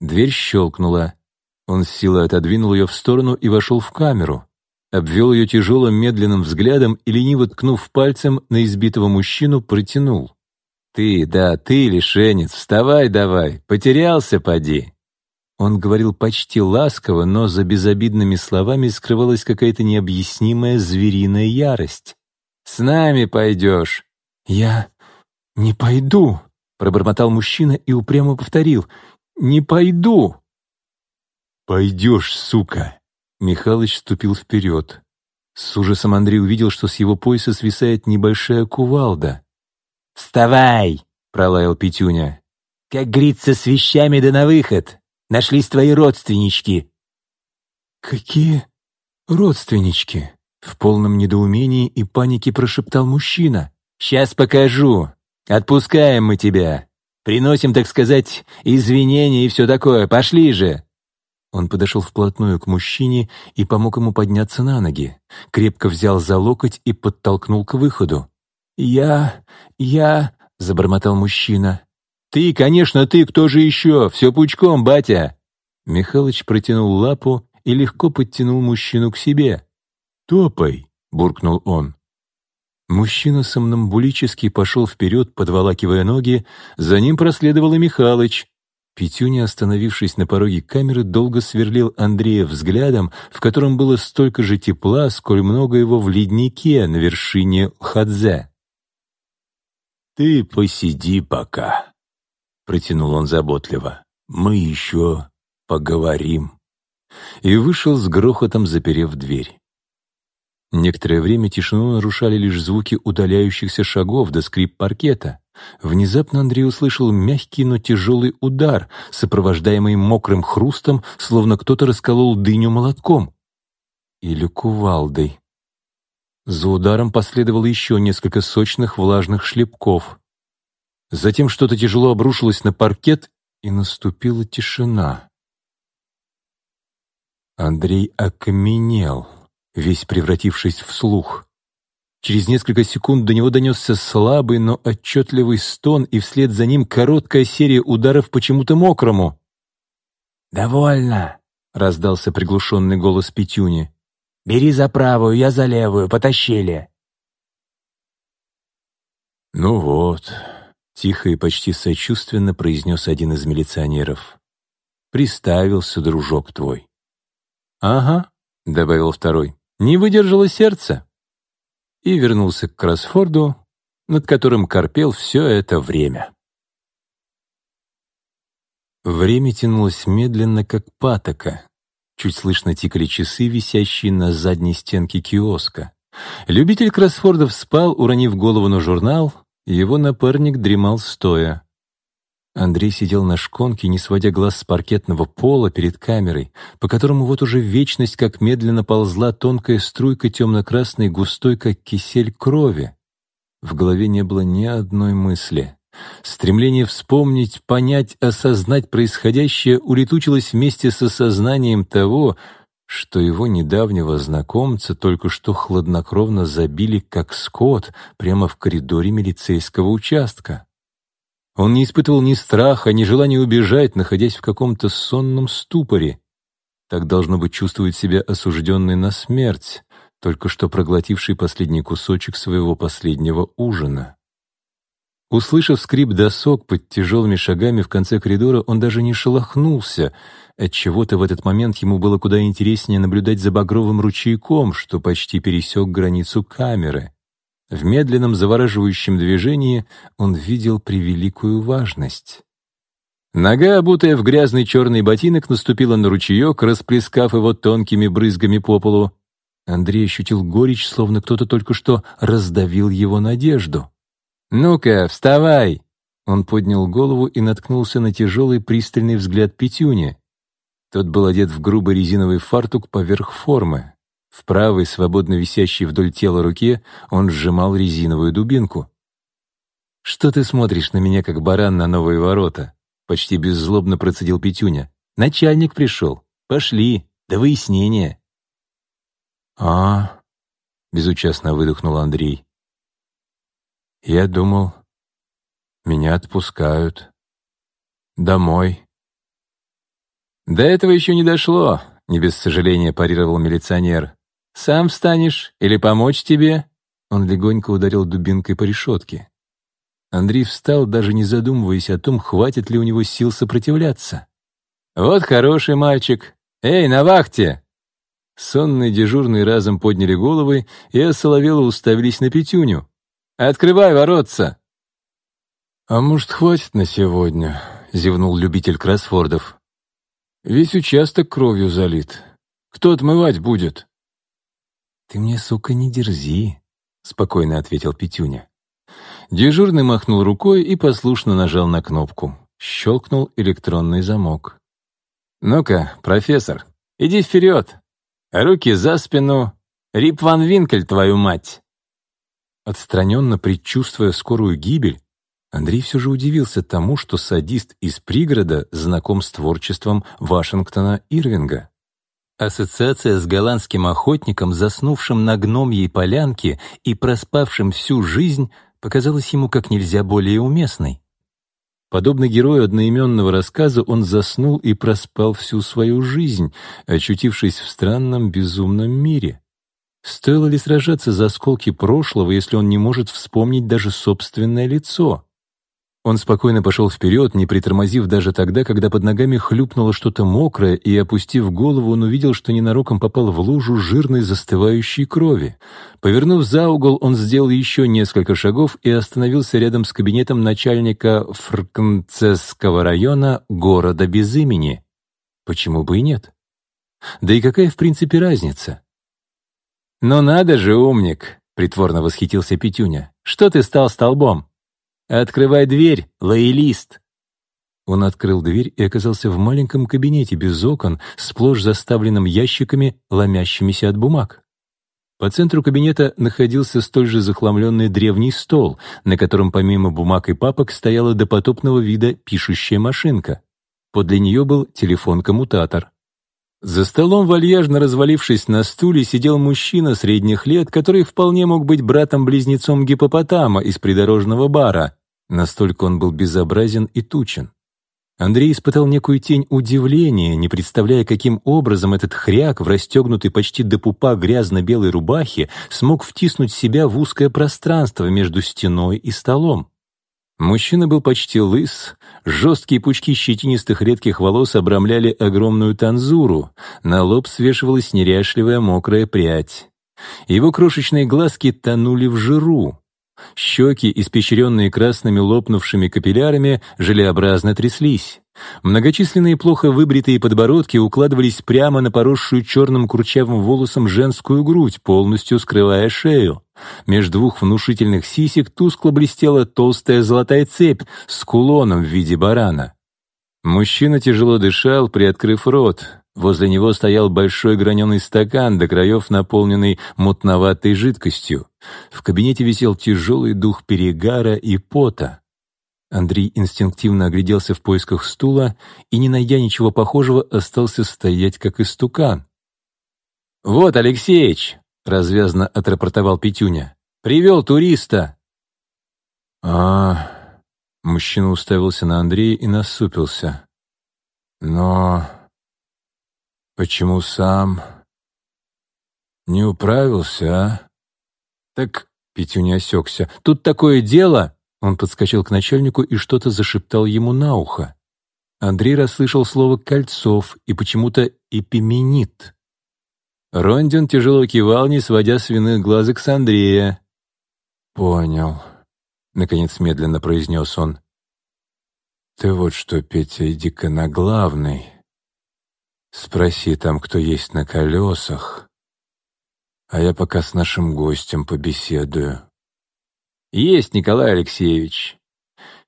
Дверь щелкнула. Он с силой отодвинул ее в сторону и вошел в камеру. Обвел ее тяжелым медленным взглядом и, лениво ткнув пальцем на избитого мужчину, протянул. «Ты, да, ты, лишенец, вставай давай, потерялся, поди!» Он говорил почти ласково, но за безобидными словами скрывалась какая-то необъяснимая звериная ярость. «С нами пойдешь!» «Я не пойду!» — пробормотал мужчина и упрямо повторил. «Не пойду!» «Пойдешь, сука!» Михалыч ступил вперед. С ужасом Андрей увидел, что с его пояса свисает небольшая кувалда. «Вставай!» — пролаял Петюня. «Как гриться с вещами да на выход! Нашлись твои родственнички!» «Какие родственнички?» — в полном недоумении и панике прошептал мужчина. «Сейчас покажу. Отпускаем мы тебя. Приносим, так сказать, извинения и все такое. Пошли же!» Он подошел вплотную к мужчине и помог ему подняться на ноги, крепко взял за локоть и подтолкнул к выходу. «Я... я...» — забормотал мужчина. «Ты, конечно, ты, кто же еще? Все пучком, батя!» Михалыч протянул лапу и легко подтянул мужчину к себе. «Топай!» — буркнул он. Мужчина сомнамбулически пошел вперед, подволакивая ноги, за ним проследовал и Михалыч. Петюня, остановившись на пороге камеры, долго сверлил Андрея взглядом, в котором было столько же тепла, сколь много его в леднике на вершине Хадзе. «Ты посиди пока», — протянул он заботливо. «Мы еще поговорим». И вышел с грохотом, заперев дверь. Некоторое время тишину нарушали лишь звуки удаляющихся шагов до скрип паркета. Внезапно Андрей услышал мягкий, но тяжелый удар, сопровождаемый мокрым хрустом, словно кто-то расколол дыню молотком. Или кувалдой. За ударом последовало еще несколько сочных влажных шлепков. Затем что-то тяжело обрушилось на паркет, и наступила тишина. Андрей окаменел, весь превратившись в слух. Через несколько секунд до него донесся слабый, но отчетливый стон, и вслед за ним короткая серия ударов почему-то мокрому. «Довольно!» — раздался приглушенный голос Петюни. Бери за правую, я за левую, потащили». «Ну вот», — тихо и почти сочувственно произнес один из милиционеров. «Приставился, дружок твой». «Ага», — добавил второй, — «не выдержало сердце». И вернулся к кроссфорду, над которым корпел все это время. Время тянулось медленно, как патока, Чуть слышно тикали часы, висящие на задней стенке киоска. Любитель кроссфордов спал, уронив голову на журнал, его напарник дремал стоя. Андрей сидел на шконке, не сводя глаз с паркетного пола перед камерой, по которому вот уже вечность как медленно ползла тонкая струйка темно-красной, густой, как кисель крови. В голове не было ни одной мысли. Стремление вспомнить, понять, осознать происходящее улетучилось вместе с осознанием того, что его недавнего знакомца только что хладнокровно забили, как скот, прямо в коридоре милицейского участка. Он не испытывал ни страха, ни желания убежать, находясь в каком-то сонном ступоре. Так должно быть чувствовать себя осужденный на смерть, только что проглотивший последний кусочек своего последнего ужина. Услышав скрип досок под тяжелыми шагами в конце коридора, он даже не шелохнулся. Отчего-то в этот момент ему было куда интереснее наблюдать за багровым ручейком, что почти пересек границу камеры. В медленном завораживающем движении он видел превеликую важность. Нога, обутая в грязный черный ботинок, наступила на ручеек, расплескав его тонкими брызгами по полу. Андрей ощутил горечь, словно кто-то только что раздавил его надежду. «Ну-ка, вставай!» Он поднял голову и наткнулся на тяжелый пристальный взгляд Петюни. Тот был одет в грубый резиновый фартук поверх формы. В правой, свободно висящей вдоль тела руке, он сжимал резиновую дубинку. «Что ты смотришь на меня, как баран на новые ворота?» Почти беззлобно процедил Петюня. «Начальник пришел. Пошли, до выяснения». «А...» — безучастно выдохнул Андрей. «Я думал, меня отпускают. Домой». «До этого еще не дошло», — не без сожаления парировал милиционер. «Сам встанешь или помочь тебе?» Он легонько ударил дубинкой по решетке. Андрей встал, даже не задумываясь о том, хватит ли у него сил сопротивляться. «Вот хороший мальчик! Эй, на вахте!» Сонные дежурные разом подняли головы и осоловело уставились на Петюню. «Открывай воротца!» «А может, хватит на сегодня?» — зевнул любитель кроссвордов. «Весь участок кровью залит. Кто отмывать будет?» «Ты мне, сука, не дерзи», — спокойно ответил Петюня. Дежурный махнул рукой и послушно нажал на кнопку. Щелкнул электронный замок. «Ну-ка, профессор, иди вперед. Руки за спину. Рип Ван Винкель, твою мать!» Отстраненно предчувствуя скорую гибель, Андрей все же удивился тому, что садист из пригорода знаком с творчеством Вашингтона Ирвинга. Ассоциация с голландским охотником, заснувшим на гномьей полянке и проспавшим всю жизнь, показалась ему как нельзя более уместной. Подобно герою одноименного рассказа, он заснул и проспал всю свою жизнь, очутившись в странном безумном мире. Стоило ли сражаться за осколки прошлого, если он не может вспомнить даже собственное лицо? Он спокойно пошел вперед, не притормозив даже тогда, когда под ногами хлюпнуло что-то мокрое, и, опустив голову, он увидел, что ненароком попал в лужу жирной застывающей крови. Повернув за угол, он сделал еще несколько шагов и остановился рядом с кабинетом начальника Фркнцесского района города без имени. Почему бы и нет? Да и какая в принципе разница? «Ну надо же, умник!» — притворно восхитился Петюня. «Что ты стал столбом?» «Открывай дверь, лоялист!» Он открыл дверь и оказался в маленьком кабинете без окон, сплошь заставленном ящиками, ломящимися от бумаг. По центру кабинета находился столь же захламленный древний стол, на котором помимо бумаг и папок стояла допотопного вида пишущая машинка. Подле нее был телефон-коммутатор. За столом, вальяжно развалившись на стуле, сидел мужчина средних лет, который вполне мог быть братом-близнецом гипопотама из придорожного бара, Настолько он был безобразен и тучен. Андрей испытал некую тень удивления, не представляя, каким образом этот хряк в расстегнутой почти до пупа грязно-белой рубахе смог втиснуть себя в узкое пространство между стеной и столом. Мужчина был почти лыс, жесткие пучки щетинистых редких волос обрамляли огромную танзуру, на лоб свешивалась неряшливая мокрая прядь. Его крошечные глазки тонули в жиру, Щеки, испещренные красными лопнувшими капиллярами, желеобразно тряслись. Многочисленные плохо выбритые подбородки укладывались прямо на поросшую черным курчавым волосом женскую грудь, полностью скрывая шею. Между двух внушительных сисек тускло блестела толстая золотая цепь с кулоном в виде барана. Мужчина тяжело дышал, приоткрыв рот. Возле него стоял большой граненый стакан, до краев наполненный мутноватой жидкостью. В кабинете висел тяжелый дух перегара и пота. Андрей инстинктивно огляделся в поисках стула и, не найдя ничего похожего, остался стоять как истукан. «Вот, Алексеич!» — развязно отрапортовал Петюня. «Привел туриста!» «А...» — мужчина уставился на Андрея и насупился. «Но... почему сам не управился, а?» «Так...» — Петюня осекся. «Тут такое дело...» Он подскочил к начальнику и что-то зашептал ему на ухо. Андрей расслышал слово «кольцов» и почему-то «эпименит». Рондин тяжело кивал, не сводя свиных глазок с Андрея. «Понял», — наконец медленно произнес он. «Ты вот что, Петя, иди-ка на главный. Спроси там, кто есть на колесах, а я пока с нашим гостем побеседую». «Есть, Николай Алексеевич!»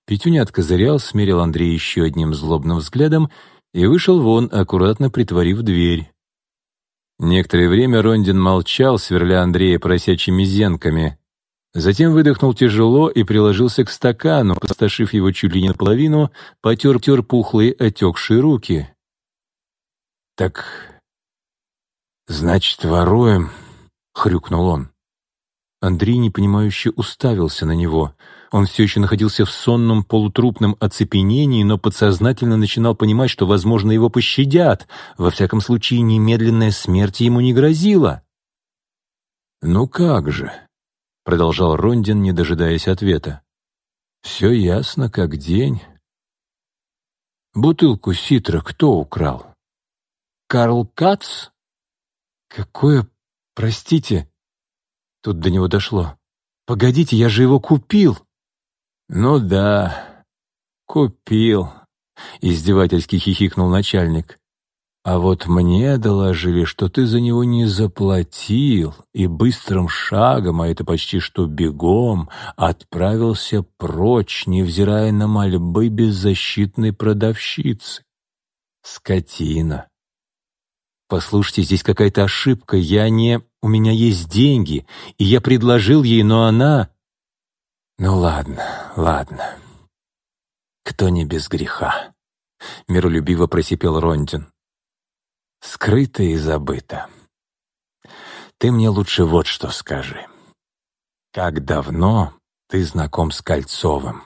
Петюня откозырял, смерил Андрея еще одним злобным взглядом и вышел вон, аккуратно притворив дверь. Некоторое время Рондин молчал, сверля Андрея просячими зенками. Затем выдохнул тяжело и приложился к стакану, посташив его чуть ли не наполовину, потер-тер пухлые отекшие руки. «Так, значит, воруем?» — хрюкнул он. Андрей непонимающе уставился на него. Он все еще находился в сонном полутрупном оцепенении, но подсознательно начинал понимать, что, возможно, его пощадят. Во всяком случае, немедленная смерть ему не грозила. «Ну как же?» — продолжал Рондин, не дожидаясь ответа. «Все ясно, как день. Бутылку ситра кто украл? Карл Кац? Какое, простите, Тут до него дошло. «Погодите, я же его купил!» «Ну да, купил», — издевательски хихикнул начальник. «А вот мне доложили, что ты за него не заплатил и быстрым шагом, а это почти что бегом, отправился прочь, невзирая на мольбы беззащитной продавщицы. Скотина!» «Послушайте, здесь какая-то ошибка. Я не...» У меня есть деньги, и я предложил ей, но она... Ну ладно, ладно. Кто не без греха? Миролюбиво просипел Рондин. Скрыто и забыто. Ты мне лучше вот что скажи. Как давно ты знаком с Кольцовым?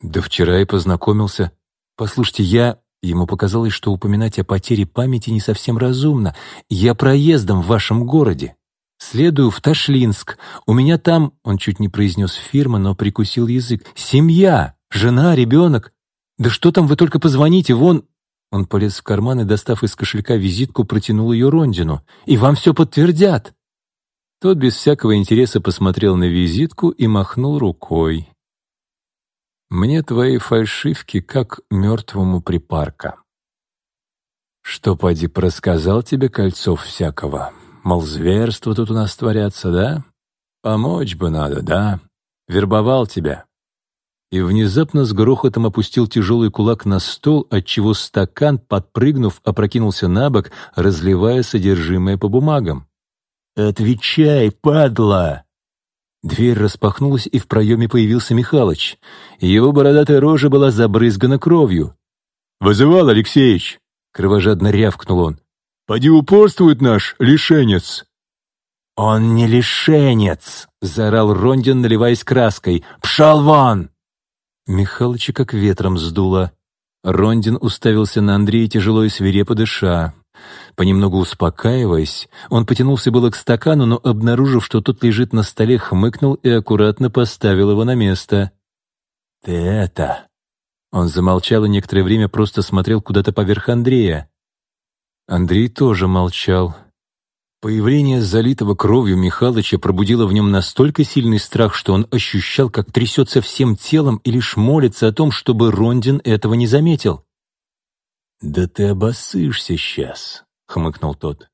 Да вчера и познакомился. Послушайте, я... Ему показалось, что упоминать о потере памяти не совсем разумно. «Я проездом в вашем городе. Следую в Ташлинск. У меня там...» Он чуть не произнес фирма, но прикусил язык. «Семья! Жена, ребенок! Да что там, вы только позвоните, вон...» Он полез в карман и, достав из кошелька визитку, протянул ее Рондину. «И вам все подтвердят!» Тот без всякого интереса посмотрел на визитку и махнул рукой. Мне твои фальшивки как мертвому припарка. Что, поди, просказал тебе Кольцов всякого? Мол, зверства тут у нас творятся, да? Помочь бы надо, да? Вербовал тебя. И внезапно с грохотом опустил тяжелый кулак на стол, отчего стакан, подпрыгнув, опрокинулся на бок, разливая содержимое по бумагам. «Отвечай, падла!» Дверь распахнулась, и в проеме появился Михалыч. Его бородатая рожа была забрызгана кровью. «Вызывал, Алексеич!» — кровожадно рявкнул он. «Поди упорствует наш лишенец!» «Он не лишенец!» — заорал Рондин, наливаясь краской. «Пшал вон!» Михалыча как ветром сдуло. Рондин уставился на Андрея, тяжело и свирепо дыша. Понемногу успокаиваясь, он потянулся было к стакану, но, обнаружив, что тот лежит на столе, хмыкнул и аккуратно поставил его на место. «Ты это...» Он замолчал и некоторое время просто смотрел куда-то поверх Андрея. Андрей тоже молчал. Появление залитого кровью Михалыча пробудило в нем настолько сильный страх, что он ощущал, как трясется всем телом и лишь молится о том, чтобы Рондин этого не заметил. «Да ты обоссышься сейчас», — хмыкнул тот.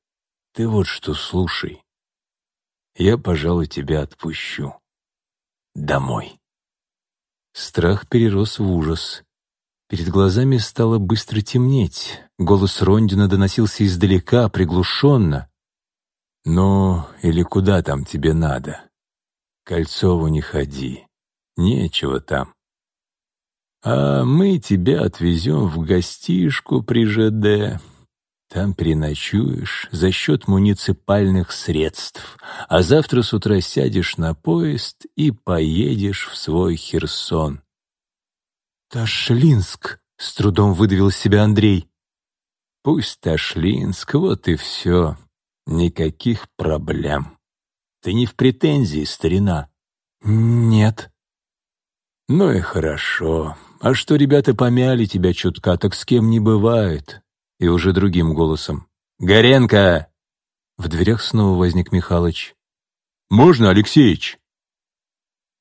«Ты вот что слушай. Я, пожалуй, тебя отпущу. Домой». Страх перерос в ужас. Перед глазами стало быстро темнеть. Голос Рондина доносился издалека, приглушенно. «Ну, или куда там тебе надо? Кольцову не ходи, нечего там. А мы тебя отвезем в гостишку при ЖД. Там переночуешь за счет муниципальных средств, а завтра с утра сядешь на поезд и поедешь в свой Херсон». «Ташлинск!» — с трудом выдавил себя Андрей. «Пусть Ташлинск, вот и все», Никаких проблем. Ты не в претензии, старина? Нет. Ну и хорошо. А что ребята помяли тебя чутка, так с кем не бывает. И уже другим голосом. Горенко! В дверях снова возник Михалыч. «Можно, Алексеич?»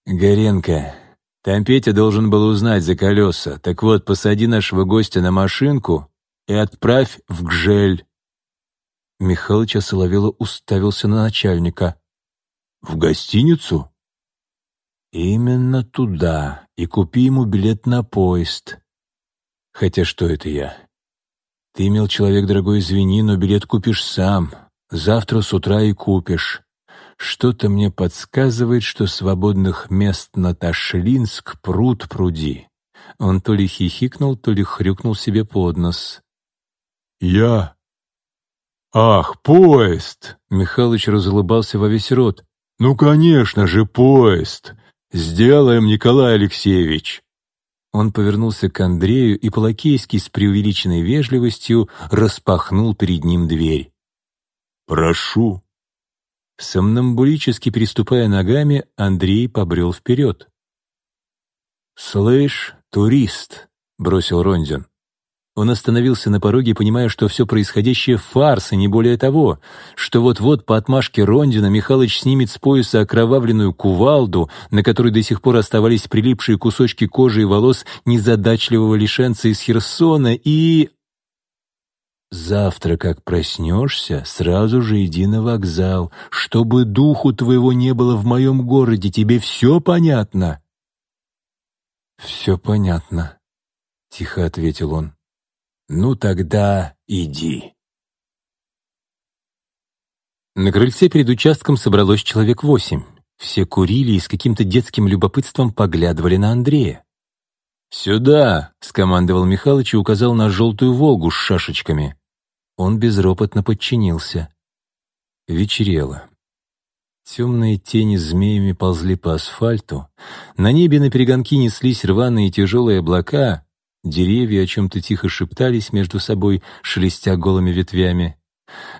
«Горенко, там Петя должен был узнать за колеса. Так вот, посади нашего гостя на машинку и отправь в Гжель. Михалыч Соловела уставился на начальника. «В гостиницу?» «Именно туда, и купи ему билет на поезд. Хотя что это я? Ты, мил человек дорогой, извини, но билет купишь сам. Завтра с утра и купишь. Что-то мне подсказывает, что свободных мест на Ташлинск пруд пруди». Он то ли хихикнул, то ли хрюкнул себе под нос. «Я «Ах, поезд!» — Михалыч разулыбался во весь рот. «Ну, конечно же, поезд! Сделаем, Николай Алексеевич!» Он повернулся к Андрею и по-лакейски с преувеличенной вежливостью распахнул перед ним дверь. «Прошу!» Сомнамбулически переступая ногами, Андрей побрел вперед. «Слышь, турист!» — бросил Рондин. Он остановился на пороге, понимая, что все происходящее — фарс, и не более того, что вот-вот по отмашке Рондина Михалыч снимет с пояса окровавленную кувалду, на которой до сих пор оставались прилипшие кусочки кожи и волос незадачливого лишенца из Херсона, и... «Завтра, как проснешься, сразу же иди на вокзал, чтобы духу твоего не было в моем городе, тебе все понятно?» «Все понятно», — тихо ответил он. «Ну тогда иди». На крыльце перед участком собралось человек восемь. Все курили и с каким-то детским любопытством поглядывали на Андрея. «Сюда!» — скомандовал Михалыч и указал на желтую «Волгу» с шашечками. Он безропотно подчинился. Вечерело. Темные тени змеями ползли по асфальту. На небе на перегонки неслись рваные тяжелые облака, Деревья о чем-то тихо шептались между собой, шелестя голыми ветвями.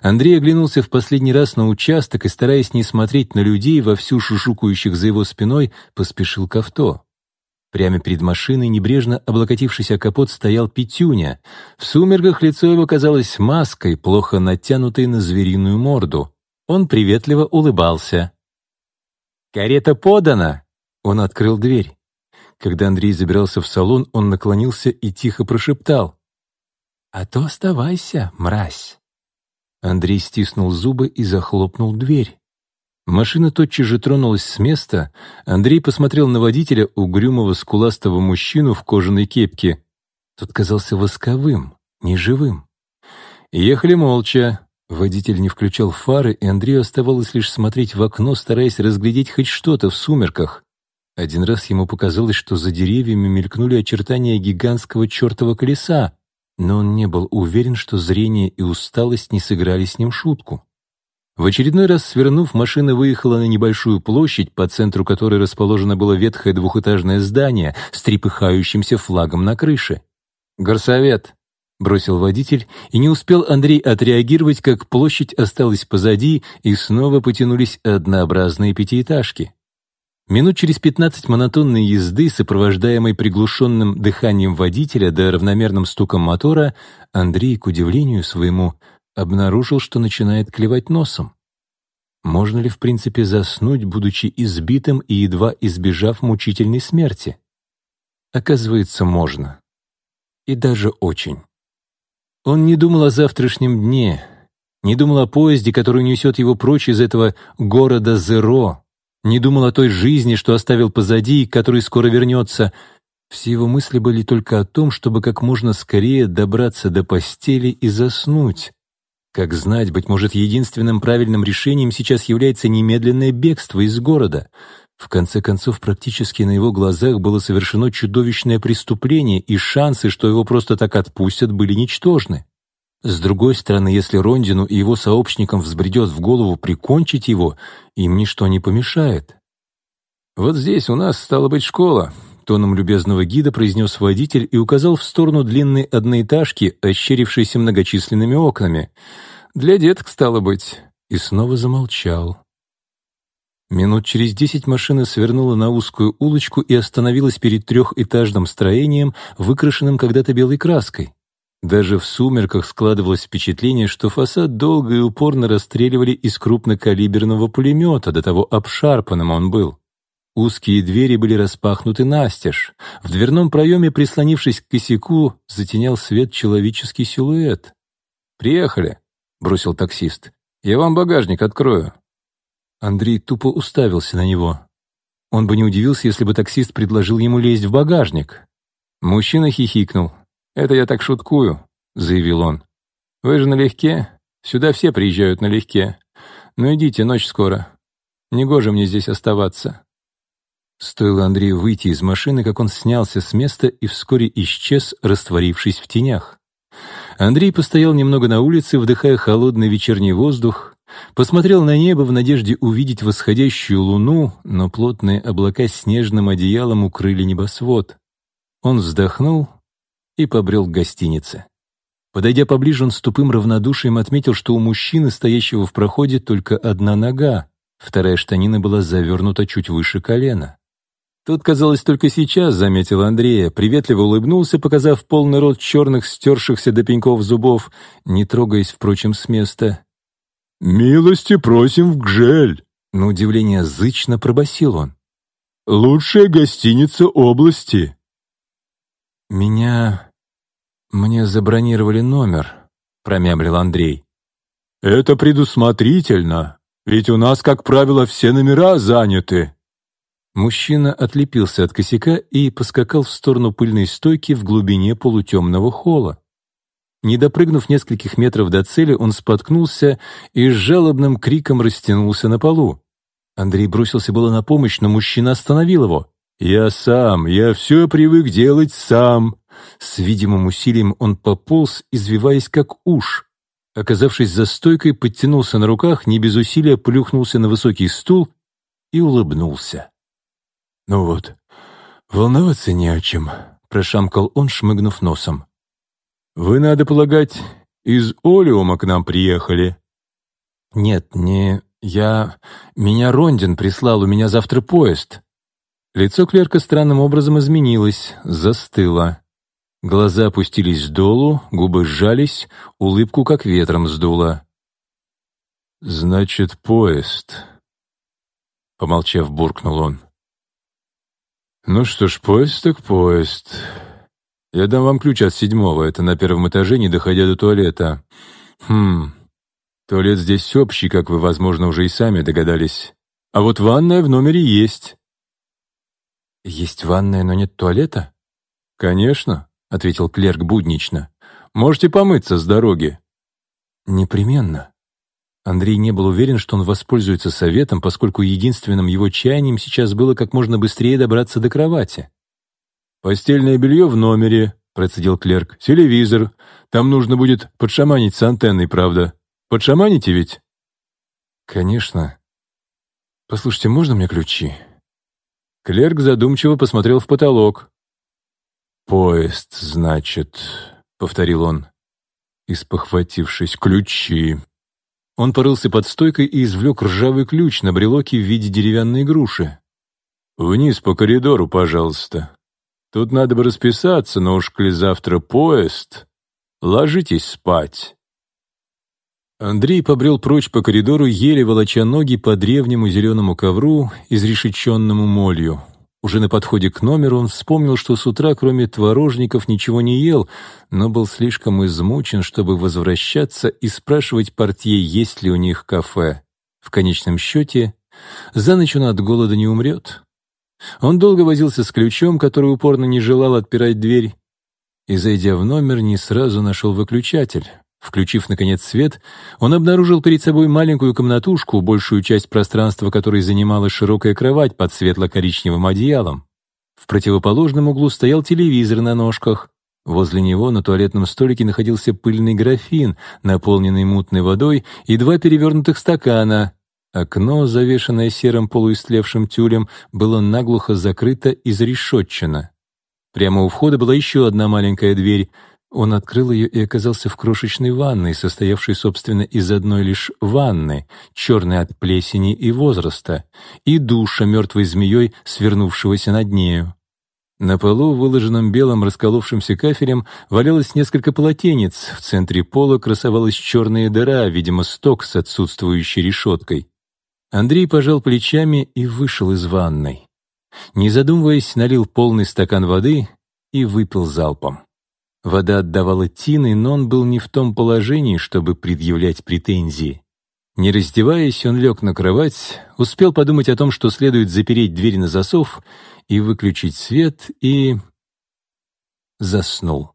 Андрей оглянулся в последний раз на участок и, стараясь не смотреть на людей, вовсю шушукающих за его спиной, поспешил к авто. Прямо перед машиной, небрежно облокотившись о капот, стоял Петюня. В сумерках лицо его казалось маской, плохо натянутой на звериную морду. Он приветливо улыбался. «Карета подана!» Он открыл дверь. Когда Андрей забирался в салон, он наклонился и тихо прошептал. «А то оставайся, мразь!» Андрей стиснул зубы и захлопнул дверь. Машина тотчас же тронулась с места. Андрей посмотрел на водителя, угрюмого скуластого мужчину в кожаной кепке. Тот казался восковым, неживым. Ехали молча. Водитель не включал фары, и Андрею оставалось лишь смотреть в окно, стараясь разглядеть хоть что-то в сумерках. Один раз ему показалось, что за деревьями мелькнули очертания гигантского чертова колеса, но он не был уверен, что зрение и усталость не сыграли с ним шутку. В очередной раз, свернув, машина выехала на небольшую площадь, по центру которой расположено было ветхое двухэтажное здание с трепыхающимся флагом на крыше. «Горсовет!» — бросил водитель, и не успел Андрей отреагировать, как площадь осталась позади, и снова потянулись однообразные пятиэтажки. Минут через пятнадцать монотонной езды, сопровождаемой приглушенным дыханием водителя да равномерным стуком мотора, Андрей, к удивлению своему, обнаружил, что начинает клевать носом. Можно ли в принципе заснуть, будучи избитым и едва избежав мучительной смерти? Оказывается, можно. И даже очень. Он не думал о завтрашнем дне, не думал о поезде, который несет его прочь из этого города Зеро, не думал о той жизни, что оставил позади и который скоро вернется. Все его мысли были только о том, чтобы как можно скорее добраться до постели и заснуть. Как знать, быть может, единственным правильным решением сейчас является немедленное бегство из города. В конце концов, практически на его глазах было совершено чудовищное преступление, и шансы, что его просто так отпустят, были ничтожны. С другой стороны, если Рондину и его сообщникам взбредет в голову прикончить его, им ничто не помешает. «Вот здесь у нас стала быть школа», — тоном любезного гида произнес водитель и указал в сторону длинной одноэтажки, ощерившейся многочисленными окнами. «Для деток, стало быть». И снова замолчал. Минут через десять машина свернула на узкую улочку и остановилась перед трехэтажным строением, выкрашенным когда-то белой краской. Даже в сумерках складывалось впечатление, что фасад долго и упорно расстреливали из крупнокалиберного пулемета, до того обшарпанным он был. Узкие двери были распахнуты настежь. В дверном проеме, прислонившись к косяку, затенял свет человеческий силуэт. «Приехали», — бросил таксист. «Я вам багажник открою». Андрей тупо уставился на него. Он бы не удивился, если бы таксист предложил ему лезть в багажник. Мужчина хихикнул. «Это я так шуткую», — заявил он. «Вы же налегке? Сюда все приезжают налегке. Ну идите, ночь скоро. Негоже мне здесь оставаться». Стоило Андрею выйти из машины, как он снялся с места и вскоре исчез, растворившись в тенях. Андрей постоял немного на улице, вдыхая холодный вечерний воздух, посмотрел на небо в надежде увидеть восходящую луну, но плотные облака снежным одеялом укрыли небосвод. Он вздохнул и побрел к гостинице. Подойдя поближе, он с тупым равнодушием отметил, что у мужчины, стоящего в проходе, только одна нога, вторая штанина была завернута чуть выше колена. Тут, казалось, только сейчас заметил Андрея, приветливо улыбнулся, показав полный рот черных, стершихся до пеньков зубов, не трогаясь, впрочем, с места. «Милости просим в Гжель!» На удивление зычно пробасил он. «Лучшая гостиница области!» «Меня «Мне забронировали номер», — промямлил Андрей. «Это предусмотрительно, ведь у нас, как правило, все номера заняты». Мужчина отлепился от косяка и поскакал в сторону пыльной стойки в глубине полутемного холла. Не допрыгнув нескольких метров до цели, он споткнулся и с жалобным криком растянулся на полу. Андрей бросился было на помощь, но мужчина остановил его. «Я сам, я все привык делать сам», с видимым усилием он пополз, извиваясь как уж. Оказавшись за стойкой, подтянулся на руках, не без усилия плюхнулся на высокий стул и улыбнулся. «Ну вот, волноваться не о чем», — прошамкал он, шмыгнув носом. «Вы, надо полагать, из Олиума к нам приехали?» «Нет, не... Я... Меня Рондин прислал, у меня завтра поезд». Лицо клерка странным образом изменилось, застыло. Глаза опустились долу, губы сжались, улыбку как ветром сдуло. «Значит, поезд», — помолчав, буркнул он. «Ну что ж, поезд так поезд. Я дам вам ключ от седьмого, это на первом этаже, не доходя до туалета. Хм, туалет здесь общий, как вы, возможно, уже и сами догадались. А вот ванная в номере есть». «Есть ванная, но нет туалета?» «Конечно. — ответил клерк буднично. «Можете помыться с дороги». «Непременно». Андрей не был уверен, что он воспользуется советом, поскольку единственным его чаянием сейчас было как можно быстрее добраться до кровати. «Постельное белье в номере», — процедил клерк. «Телевизор. Там нужно будет подшаманить с антенной, правда. Подшаманите ведь?» «Конечно. Послушайте, можно мне ключи?» Клерк задумчиво посмотрел в потолок. «Поезд, значит», — повторил он, испохватившись, ключи. Он порылся под стойкой и извлек ржавый ключ на брелоке в виде деревянной груши. «Вниз по коридору, пожалуйста. Тут надо бы расписаться, но уж коли завтра поезд, ложитесь спать». Андрей побрел прочь по коридору, еле волоча ноги по древнему зеленому ковру, изрешеченному молью. Уже на подходе к номеру он вспомнил, что с утра, кроме творожников, ничего не ел, но был слишком измучен, чтобы возвращаться и спрашивать портье, есть ли у них кафе. В конечном счете, за ночь он от голода не умрет. Он долго возился с ключом, который упорно не желал отпирать дверь, и, зайдя в номер, не сразу нашел выключатель. Включив, наконец, свет, он обнаружил перед собой маленькую комнатушку, большую часть пространства которой занимала широкая кровать под светло-коричневым одеялом. В противоположном углу стоял телевизор на ножках. Возле него на туалетном столике находился пыльный графин, наполненный мутной водой, и два перевернутых стакана. Окно, завешенное серым полуистлевшим тюлем, было наглухо закрыто и зарешетчено. Прямо у входа была еще одна маленькая дверь — он открыл ее и оказался в крошечной ванной, состоявшей, собственно, из одной лишь ванны, черной от плесени и возраста, и душа мертвой змеей, свернувшегося над нею. На полу, выложенном белым расколовшимся кафелем, валялось несколько полотенец, в центре пола красовалась черная дыра, видимо, сток с отсутствующей решеткой. Андрей пожал плечами и вышел из ванной. Не задумываясь, налил полный стакан воды и выпил залпом. Вода отдавала тиной, но он был не в том положении, чтобы предъявлять претензии. Не раздеваясь, он лег на кровать, успел подумать о том, что следует запереть дверь на засов и выключить свет, и заснул.